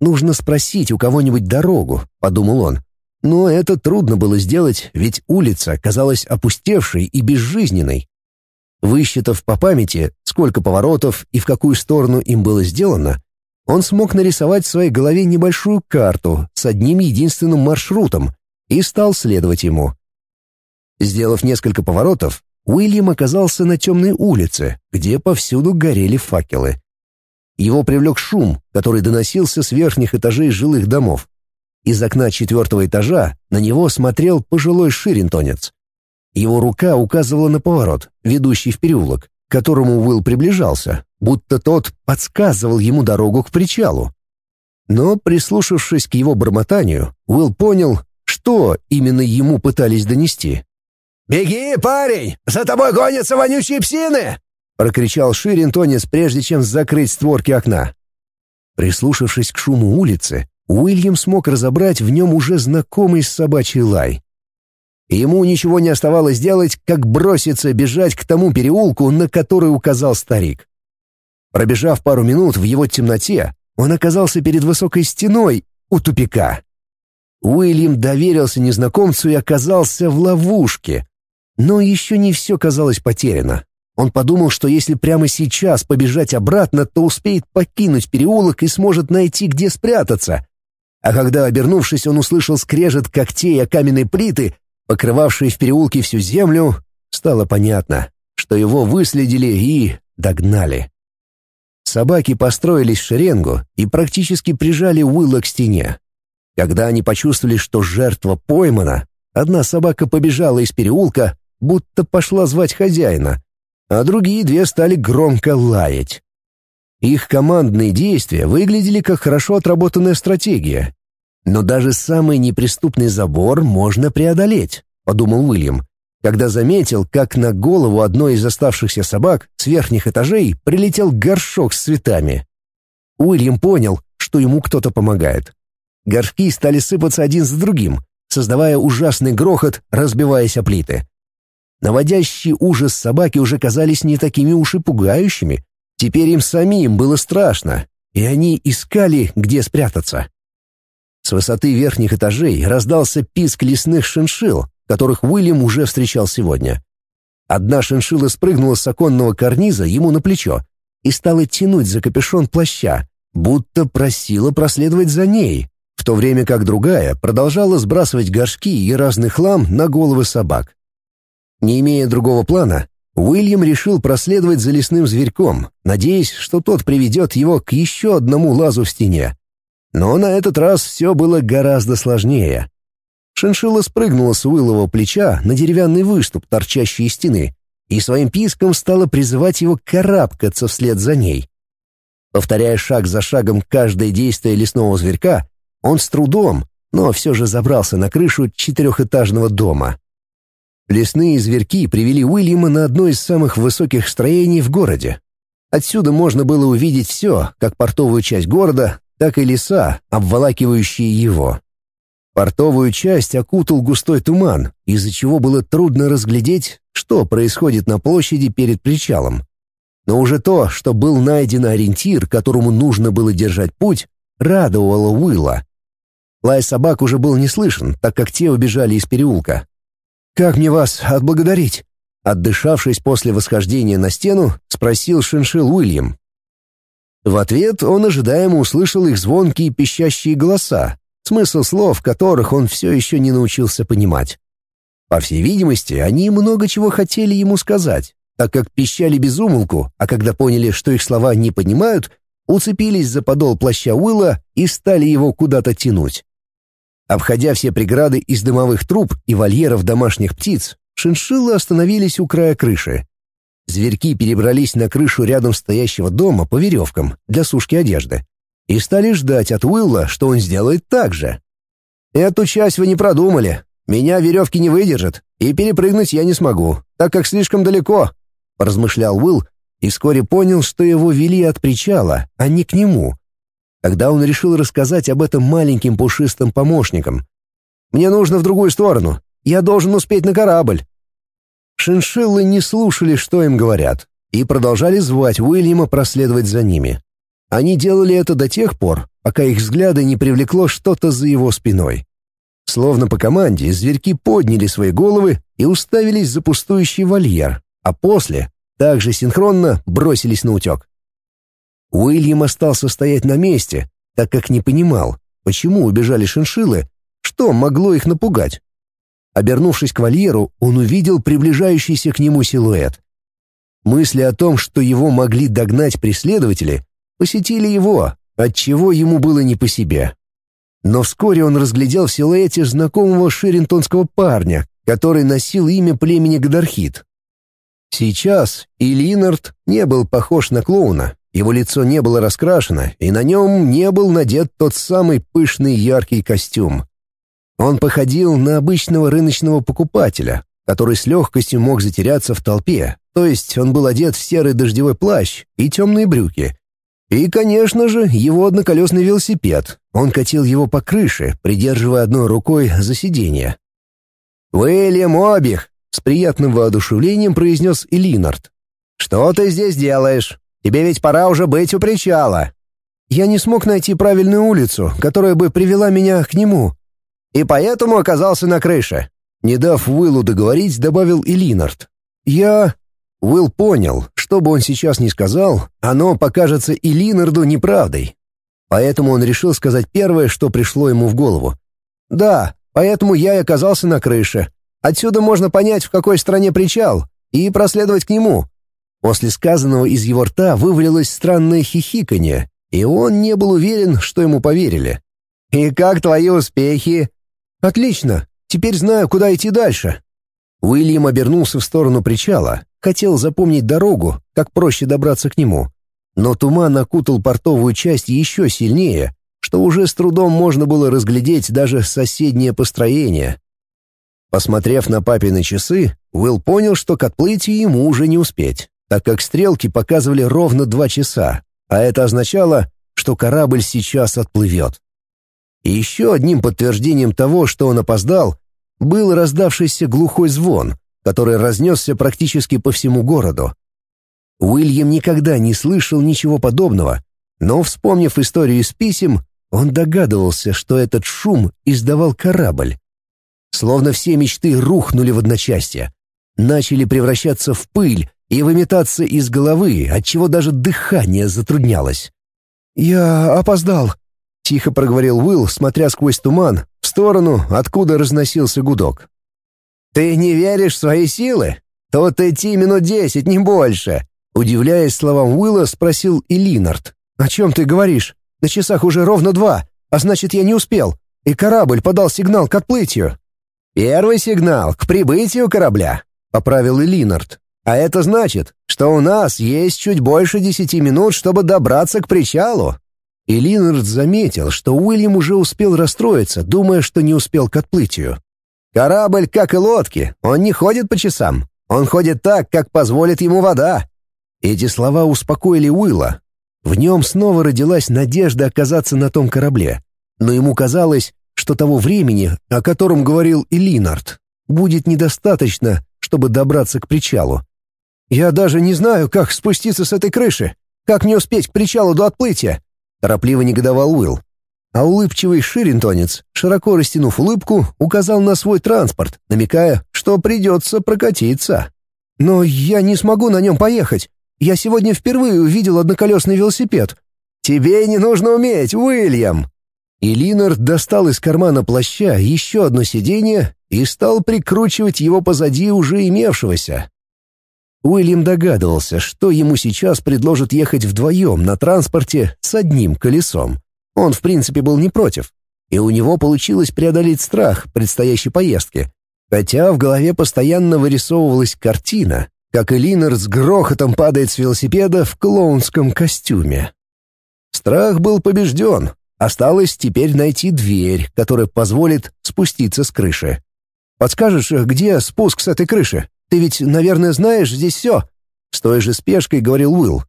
«Нужно спросить у кого-нибудь дорогу», — подумал он. Но это трудно было сделать, ведь улица казалась опустевшей и безжизненной. Высчитав по памяти, сколько поворотов и в какую сторону им было сделано, он смог нарисовать в своей голове небольшую карту с одним единственным маршрутом и стал следовать ему. Сделав несколько поворотов, Уильям оказался на темной улице, где повсюду горели факелы. Его привлек шум, который доносился с верхних этажей жилых домов. Из окна четвертого этажа на него смотрел пожилой ширинтонец. Его рука указывала на поворот, ведущий в переулок, к которому Уилл приближался, будто тот подсказывал ему дорогу к причалу. Но, прислушавшись к его бормотанию, Уилл понял, что именно ему пытались донести. «Беги, парень! За тобой гонятся вонючие псины!» — прокричал Ширин Тонис, прежде чем закрыть створки окна. Прислушавшись к шуму улицы, Уильям смог разобрать в нем уже знакомый собачий лай. Ему ничего не оставалось делать, как броситься бежать к тому переулку, на который указал старик. Пробежав пару минут в его темноте, он оказался перед высокой стеной у тупика. Уильям доверился незнакомцу и оказался в ловушке. Но еще не все казалось потеряно. Он подумал, что если прямо сейчас побежать обратно, то успеет покинуть переулок и сможет найти, где спрятаться. А когда, обернувшись, он услышал скрежет когтей о каменной плиты, покрывавшие в переулке всю землю, стало понятно, что его выследили и догнали. Собаки построились в шеренгу и практически прижали Уилла к стене. Когда они почувствовали, что жертва поймана, одна собака побежала из переулка, будто пошла звать хозяина, а другие две стали громко лаять. Их командные действия выглядели как хорошо отработанная стратегия. Но даже самый неприступный забор можно преодолеть, подумал Уильям, когда заметил, как на голову одной из оставшихся собак с верхних этажей прилетел горшок с цветами. Уильям понял, что ему кто-то помогает. Горшки стали сыпаться один за другим, создавая ужасный грохот, разбиваясь о плиты. Наводящие ужас собаки уже казались не такими уж и пугающими. Теперь им самим было страшно, и они искали, где спрятаться. С высоты верхних этажей раздался писк лесных шиншилл, которых Уильям уже встречал сегодня. Одна шиншилла спрыгнула с оконного карниза ему на плечо и стала тянуть за капюшон плаща, будто просила проследовать за ней, в то время как другая продолжала сбрасывать горшки и разный хлам на головы собак. Не имея другого плана, Уильям решил проследовать за лесным зверьком, надеясь, что тот приведет его к еще одному лазу в стене. Но на этот раз все было гораздо сложнее. Шиншилла спрыгнула с Уиллового плеча на деревянный выступ, торчащий из стены, и своим писком стала призывать его карабкаться вслед за ней. Повторяя шаг за шагом каждое действие лесного зверька, он с трудом, но все же забрался на крышу четырехэтажного дома. Лесные зверьки привели Уильяма на одно из самых высоких строений в городе. Отсюда можно было увидеть все, как портовую часть города, так и леса, обволакивающие его. Портовую часть окутал густой туман, из-за чего было трудно разглядеть, что происходит на площади перед причалом. Но уже то, что был найден ориентир, которому нужно было держать путь, радовало Уилла. Лай собак уже был не слышен, так как те убежали из переулка. «Как мне вас отблагодарить?» Отдышавшись после восхождения на стену, спросил шиншил Уильям. В ответ он ожидаемо услышал их звонкие пищащие голоса, смысл слов которых он все еще не научился понимать. По всей видимости, они много чего хотели ему сказать, так как пищали без умолку, а когда поняли, что их слова не понимают, уцепились за подол плаща Уилла и стали его куда-то тянуть. Обходя все преграды из дымовых труб и вольеров домашних птиц, шиншиллы остановились у края крыши. Зверьки перебрались на крышу рядом стоящего дома по веревкам для сушки одежды и стали ждать от Уилла, что он сделает так же. «Эту часть вы не продумали. Меня веревки не выдержат, и перепрыгнуть я не смогу, так как слишком далеко», — поразмышлял Уилл и вскоре понял, что его вели от причала, а не к нему, Тогда он решил рассказать об этом маленьким пушистым помощникам. «Мне нужно в другую сторону. Я должен успеть на корабль». Шиншиллы не слушали, что им говорят, и продолжали звать Уильяма проследовать за ними. Они делали это до тех пор, пока их взгляды не привлекло что-то за его спиной. Словно по команде, зверьки подняли свои головы и уставились за пустующий вольер, а после, также синхронно, бросились на утек. Уильям остался стоять на месте, так как не понимал, почему убежали шиншиллы, что могло их напугать. Обернувшись к вольеру, он увидел приближающийся к нему силуэт. Мысли о том, что его могли догнать преследователи, посетили его, отчего ему было не по себе. Но вскоре он разглядел в силуэте знакомого ширинтонского парня, который носил имя племени Гадархит. Сейчас и не был похож на клоуна, его лицо не было раскрашено, и на нем не был надет тот самый пышный яркий костюм. Он походил на обычного рыночного покупателя, который с легкостью мог затеряться в толпе, то есть он был одет в серый дождевой плащ и темные брюки. И, конечно же, его одноколесный велосипед. Он катил его по крыше, придерживая одной рукой за сиденье. «Уильям Обих!» — с приятным воодушевлением произнес Элинард. «Что ты здесь делаешь? Тебе ведь пора уже быть у причала». «Я не смог найти правильную улицу, которая бы привела меня к нему», и поэтому оказался на крыше. Не дав Уиллу договорить, добавил и Линард. «Я...» Уилл понял, что бы он сейчас ни сказал, оно покажется и Линарду неправдой. Поэтому он решил сказать первое, что пришло ему в голову. «Да, поэтому я и оказался на крыше. Отсюда можно понять, в какой стране причал, и проследовать к нему». После сказанного из его рта вывалилось странное хихиканье, и он не был уверен, что ему поверили. «И как твои успехи?» «Отлично. Теперь знаю, куда идти дальше». Уильям обернулся в сторону причала, хотел запомнить дорогу, как проще добраться к нему. Но туман окутал портовую часть еще сильнее, что уже с трудом можно было разглядеть даже соседнее построение. Посмотрев на папины часы, Уилл понял, что к отплытию ему уже не успеть, так как стрелки показывали ровно два часа, а это означало, что корабль сейчас отплывет. И еще одним подтверждением того, что он опоздал, был раздавшийся глухой звон, который разнесся практически по всему городу. Уильям никогда не слышал ничего подобного, но, вспомнив историю из писем, он догадывался, что этот шум издавал корабль. Словно все мечты рухнули в одночасье, начали превращаться в пыль и выметаться из головы, отчего даже дыхание затруднялось. «Я опоздал», Тихо проговорил Уилл, смотря сквозь туман, в сторону, откуда разносился гудок. «Ты не веришь в свои силы? Тут идти минут десять, не больше!» Удивляясь словам Уилла, спросил и Линард. «О чем ты говоришь? На часах уже ровно два, а значит, я не успел. И корабль подал сигнал к отплытию». «Первый сигнал к прибытию корабля», — поправил и Линард. «А это значит, что у нас есть чуть больше десяти минут, чтобы добраться к причалу. И Линард заметил, что Уильям уже успел расстроиться, думая, что не успел к отплытию. «Корабль, как и лодки, он не ходит по часам. Он ходит так, как позволит ему вода». Эти слова успокоили Уилла. В нем снова родилась надежда оказаться на том корабле. Но ему казалось, что того времени, о котором говорил и Линард, будет недостаточно, чтобы добраться к причалу. «Я даже не знаю, как спуститься с этой крыши. Как мне успеть к причалу до отплытия?» Торопливо негодовал Уилл. А улыбчивый ширинтонец, широко растянув улыбку, указал на свой транспорт, намекая, что придется прокатиться. «Но я не смогу на нем поехать. Я сегодня впервые увидел одноколесный велосипед». «Тебе не нужно уметь, Уильям!» И Линард достал из кармана плаща еще одно сиденье и стал прикручивать его позади уже имевшегося. Уильям догадывался, что ему сейчас предложат ехать вдвоем на транспорте с одним колесом. Он, в принципе, был не против. И у него получилось преодолеть страх предстоящей поездки. Хотя в голове постоянно вырисовывалась картина, как Элинер с грохотом падает с велосипеда в клоунском костюме. Страх был побежден. Осталось теперь найти дверь, которая позволит спуститься с крыши. «Подскажешь, где спуск с этой крыши?» Ты ведь, наверное, знаешь здесь все?» С той же спешкой говорил Уилл.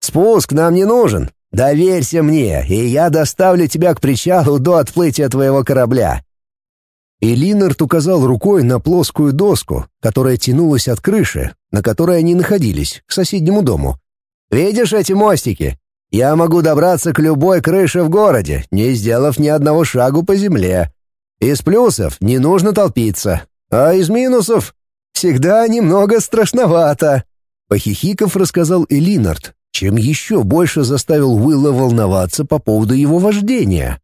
«Спуск нам не нужен. Доверься мне, и я доставлю тебя к причалу до отплытия твоего корабля». И Линард указал рукой на плоскую доску, которая тянулась от крыши, на которой они находились, к соседнему дому. «Видишь эти мостики? Я могу добраться к любой крыше в городе, не сделав ни одного шагу по земле. Из плюсов не нужно толпиться, а из минусов всегда немного страшновато», — похихиков рассказал Элинард, чем еще больше заставил Уилла волноваться по поводу его вождения.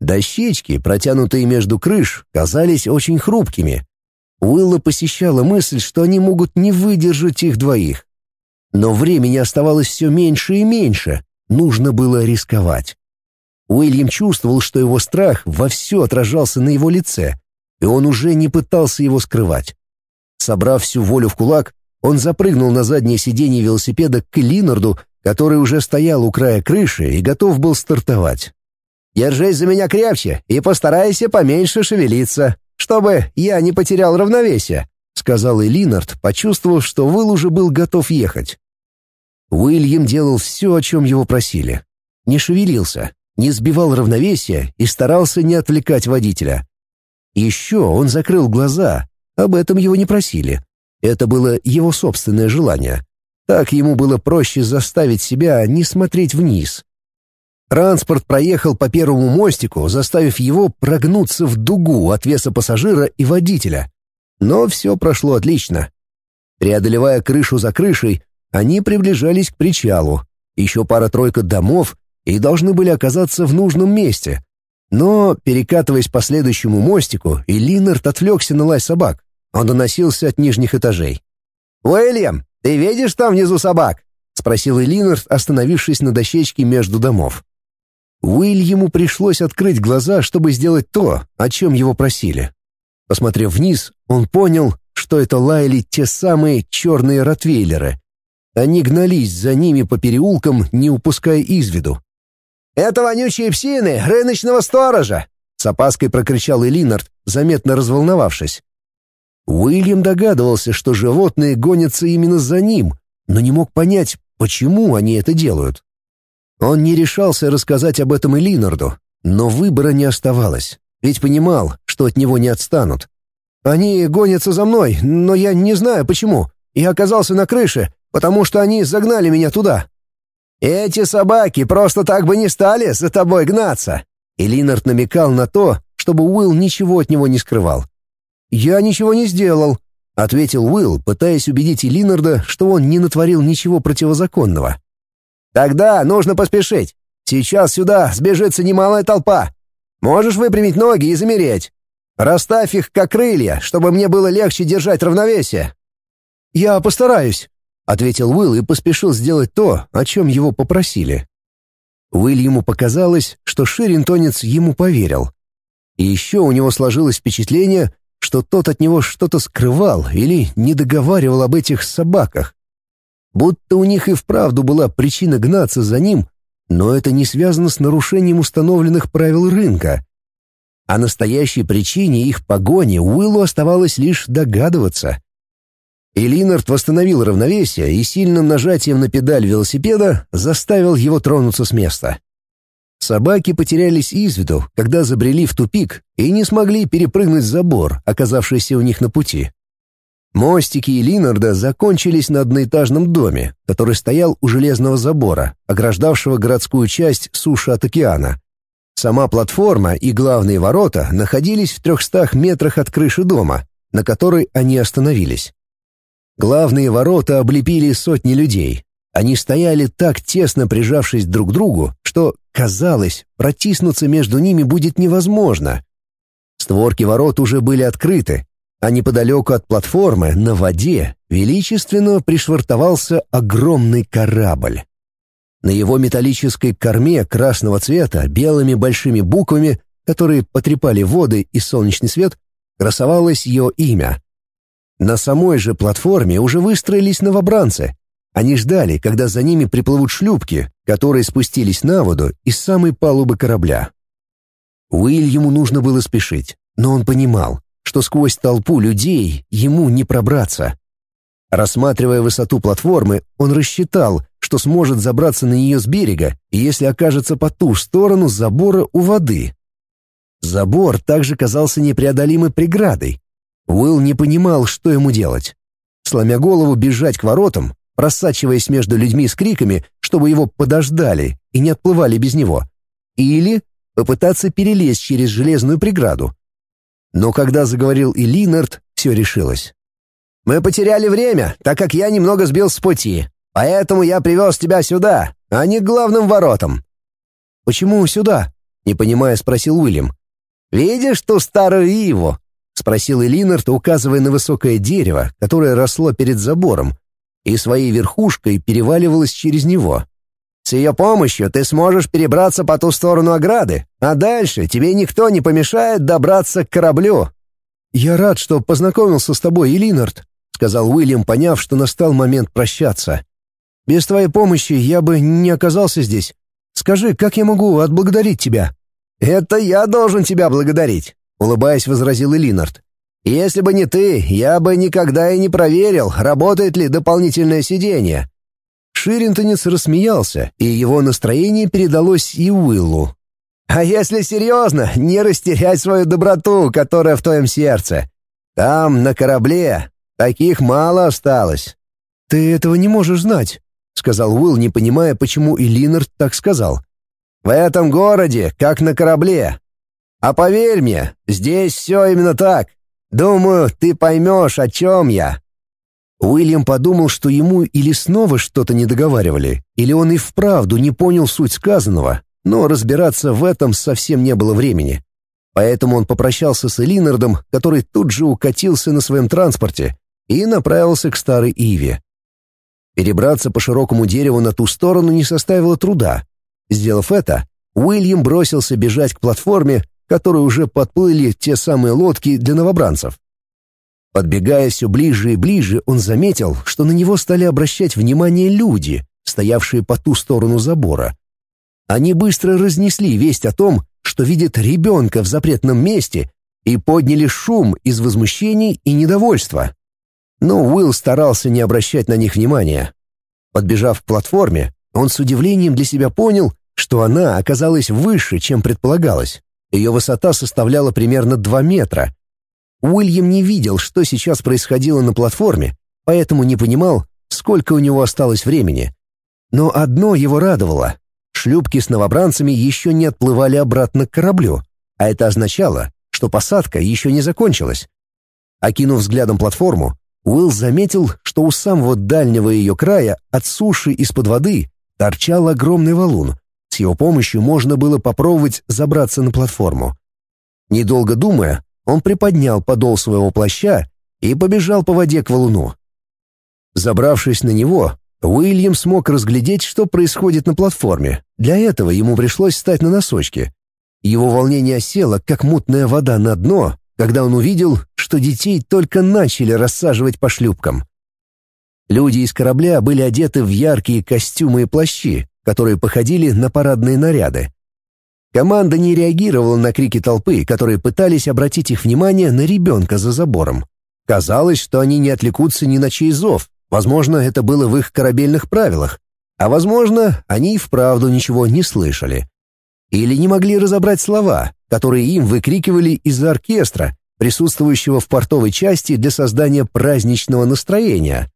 Дощечки, протянутые между крыш, казались очень хрупкими. Уилла посещала мысль, что они могут не выдержать их двоих. Но времени оставалось все меньше и меньше, нужно было рисковать. Уильям чувствовал, что его страх вовсю отражался на его лице, и он уже не пытался его скрывать. Собрав всю волю в кулак, он запрыгнул на заднее сиденье велосипеда к Линарду, который уже стоял у края крыши и готов был стартовать. «Держись за меня крепче и постарайся поменьше шевелиться, чтобы я не потерял равновесие», — сказал и Линард, почувствовав, что Уилл уже был готов ехать. Уильям делал все, о чем его просили. Не шевелился, не сбивал равновесия и старался не отвлекать водителя. Еще он закрыл глаза, об этом его не просили. Это было его собственное желание. Так ему было проще заставить себя не смотреть вниз. Транспорт проехал по первому мостику, заставив его прогнуться в дугу от веса пассажира и водителя. Но все прошло отлично. Преодолевая крышу за крышей, они приближались к причалу. Еще пара-тройка домов, и должны были оказаться в нужном месте. Но, перекатываясь по следующему мостику, и отвлекся на лай собак. Он доносился от нижних этажей. «Уильям, ты видишь там внизу собак?» — спросил Линнард, остановившись на дощечке между домов. Уильяму пришлось открыть глаза, чтобы сделать то, о чем его просили. Посмотрев вниз, он понял, что это лаяли те самые черные ротвейлеры. Они гнались за ними по переулкам, не упуская из виду. «Это вонючие псины рыночного сторожа!» — с опаской прокричал Элинард, заметно разволновавшись. Уильям догадывался, что животные гонятся именно за ним, но не мог понять, почему они это делают. Он не решался рассказать об этом Элинарду, но выбора не оставалось, ведь понимал, что от него не отстанут. «Они гонятся за мной, но я не знаю почему. Я оказался на крыше, потому что они загнали меня туда. «Эти собаки просто так бы не стали за тобой гнаться!» И намекал на то, чтобы Уилл ничего от него не скрывал. «Я ничего не сделал», — ответил Уилл, пытаясь убедить Линарда, что он не натворил ничего противозаконного. «Тогда нужно поспешить. Сейчас сюда сбежится немалая толпа. Можешь выпрямить ноги и замереть. Расставь их как крылья, чтобы мне было легче держать равновесие». «Я постараюсь», — ответил Уилл и поспешил сделать то, о чем его попросили. Уильяму показалось, что Ширинтонец ему поверил. И еще у него сложилось впечатление, что тот от него что-то скрывал или не договаривал об этих собаках. Будто у них и вправду была причина гнаться за ним, но это не связано с нарушением установленных правил рынка. О настоящей причине их погони Уиллу оставалось лишь догадываться. И Линард восстановил равновесие и сильным нажатием на педаль велосипеда заставил его тронуться с места. Собаки потерялись из виду, когда забрели в тупик и не смогли перепрыгнуть забор, оказавшийся у них на пути. Мостики и Линарда закончились на одноэтажном доме, который стоял у железного забора, ограждавшего городскую часть суши от океана. Сама платформа и главные ворота находились в трехстах метрах от крыши дома, на которой они остановились. Главные ворота облепили сотни людей. Они стояли так тесно прижавшись друг к другу, что, казалось, протиснуться между ними будет невозможно. Створки ворот уже были открыты, а неподалеку от платформы, на воде, величественно пришвартовался огромный корабль. На его металлической корме красного цвета белыми большими буквами, которые потрепали воды и солнечный свет, красовалось ее имя на самой же платформе уже выстроились новобранцы. Они ждали, когда за ними приплывут шлюпки, которые спустились на воду из самой палубы корабля. Уильяму нужно было спешить, но он понимал, что сквозь толпу людей ему не пробраться. Рассматривая высоту платформы, он рассчитал, что сможет забраться на нее с берега, если окажется по ту сторону забора у воды. Забор также казался непреодолимой преградой, Уилл не понимал, что ему делать. Сломя голову бежать к воротам, просачиваясь между людьми с криками, чтобы его подождали и не отплывали без него. Или попытаться перелезть через железную преграду. Но когда заговорил и Линард, все решилось. «Мы потеряли время, так как я немного сбил с пути. Поэтому я привез тебя сюда, а не к главным воротам». «Почему сюда?» — не понимая, спросил Уильям. «Видишь ту старую иву?» — спросил Элинард, указывая на высокое дерево, которое росло перед забором, и своей верхушкой переваливалось через него. «С ее помощью ты сможешь перебраться по ту сторону ограды, а дальше тебе никто не помешает добраться к кораблю». «Я рад, что познакомился с тобой, Элинард», — сказал Уильям, поняв, что настал момент прощаться. «Без твоей помощи я бы не оказался здесь. Скажи, как я могу отблагодарить тебя?» «Это я должен тебя благодарить», — улыбаясь, возразил Элинард. «Если бы не ты, я бы никогда и не проверил, работает ли дополнительное сиденье». Ширинтонец рассмеялся, и его настроение передалось и Уиллу. «А если серьезно, не растерять свою доброту, которая в твоем сердце. Там, на корабле, таких мало осталось». «Ты этого не можешь знать», — сказал Уилл, не понимая, почему и Линард так сказал. В этом городе, как на корабле. А поверь мне, здесь все именно так. Думаю, ты поймешь, о чем я». Уильям подумал, что ему или снова что-то не договаривали, или он и вправду не понял суть сказанного, но разбираться в этом совсем не было времени. Поэтому он попрощался с Элинардом, который тут же укатился на своем транспорте, и направился к старой Иве. Перебраться по широкому дереву на ту сторону не составило труда, Сделав это, Уильям бросился бежать к платформе, которой уже подплыли те самые лодки для новобранцев. Подбегая все ближе и ближе, он заметил, что на него стали обращать внимание люди, стоявшие по ту сторону забора. Они быстро разнесли весть о том, что видят ребенка в запретном месте, и подняли шум из возмущений и недовольства. Но Уилл старался не обращать на них внимания. Подбежав к платформе, он с удивлением для себя понял, что она оказалась выше, чем предполагалось. Ее высота составляла примерно 2 метра. Уильям не видел, что сейчас происходило на платформе, поэтому не понимал, сколько у него осталось времени. Но одно его радовало. Шлюпки с новобранцами еще не отплывали обратно к кораблю, а это означало, что посадка еще не закончилась. Окинув взглядом платформу, Уилл заметил, что у самого дальнего ее края от суши из-под воды торчал огромный валун. С его помощью можно было попробовать забраться на платформу. Недолго думая, он приподнял подол своего плаща и побежал по воде к валуну. Забравшись на него, Уильям смог разглядеть, что происходит на платформе. Для этого ему пришлось встать на носочки. Его волнение осело, как мутная вода на дно, когда он увидел, что детей только начали рассаживать по шлюпкам. Люди из корабля были одеты в яркие костюмы и плащи, которые походили на парадные наряды. Команда не реагировала на крики толпы, которые пытались обратить их внимание на ребенка за забором. Казалось, что они не отвлекутся ни на чей зов, возможно, это было в их корабельных правилах, а возможно, они и вправду ничего не слышали. Или не могли разобрать слова, которые им выкрикивали из-за оркестра, присутствующего в портовой части для создания праздничного настроения.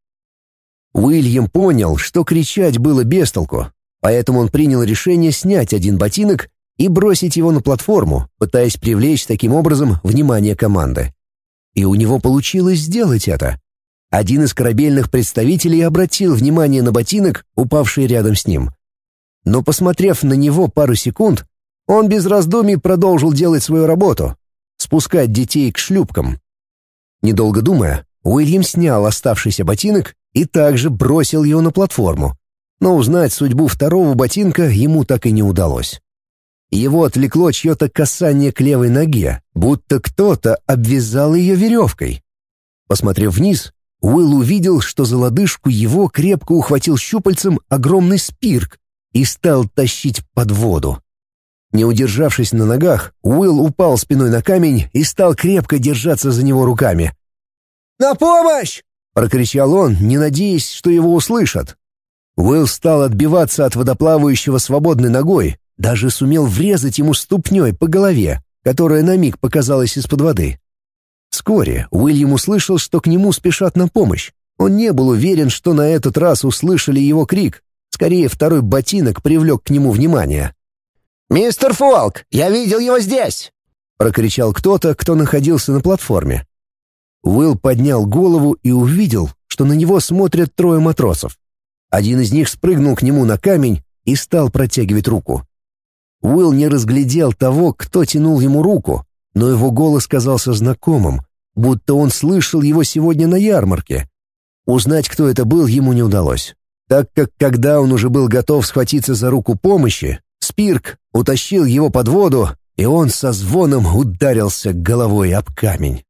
Уильям понял, что кричать было без толку, поэтому он принял решение снять один ботинок и бросить его на платформу, пытаясь привлечь таким образом внимание команды. И у него получилось сделать это. Один из корабельных представителей обратил внимание на ботинок, упавший рядом с ним. Но, посмотрев на него пару секунд, он без раздумий продолжил делать свою работу — спускать детей к шлюпкам. Недолго думая, Уильям снял оставшийся ботинок и также бросил его на платформу. Но узнать судьбу второго ботинка ему так и не удалось. Его отвлекло чье-то касание к левой ноге, будто кто-то обвязал ее веревкой. Посмотрев вниз, Уилл увидел, что за лодыжку его крепко ухватил щупальцем огромный спирк и стал тащить под воду. Не удержавшись на ногах, Уилл упал спиной на камень и стал крепко держаться за него руками. «На помощь!» — прокричал он, не надеясь, что его услышат. Уилл стал отбиваться от водоплавающего свободной ногой, даже сумел врезать ему ступней по голове, которая на миг показалась из-под воды. Вскоре Уильям услышал, что к нему спешат на помощь. Он не был уверен, что на этот раз услышали его крик. Скорее, второй ботинок привлек к нему внимание. «Мистер Фолк, я видел его здесь!» — прокричал кто-то, кто находился на платформе. Уилл поднял голову и увидел, что на него смотрят трое матросов. Один из них спрыгнул к нему на камень и стал протягивать руку. Уилл не разглядел того, кто тянул ему руку, но его голос казался знакомым, будто он слышал его сегодня на ярмарке. Узнать, кто это был, ему не удалось, так как когда он уже был готов схватиться за руку помощи, Спирк утащил его под воду, и он со звоном ударился головой об камень.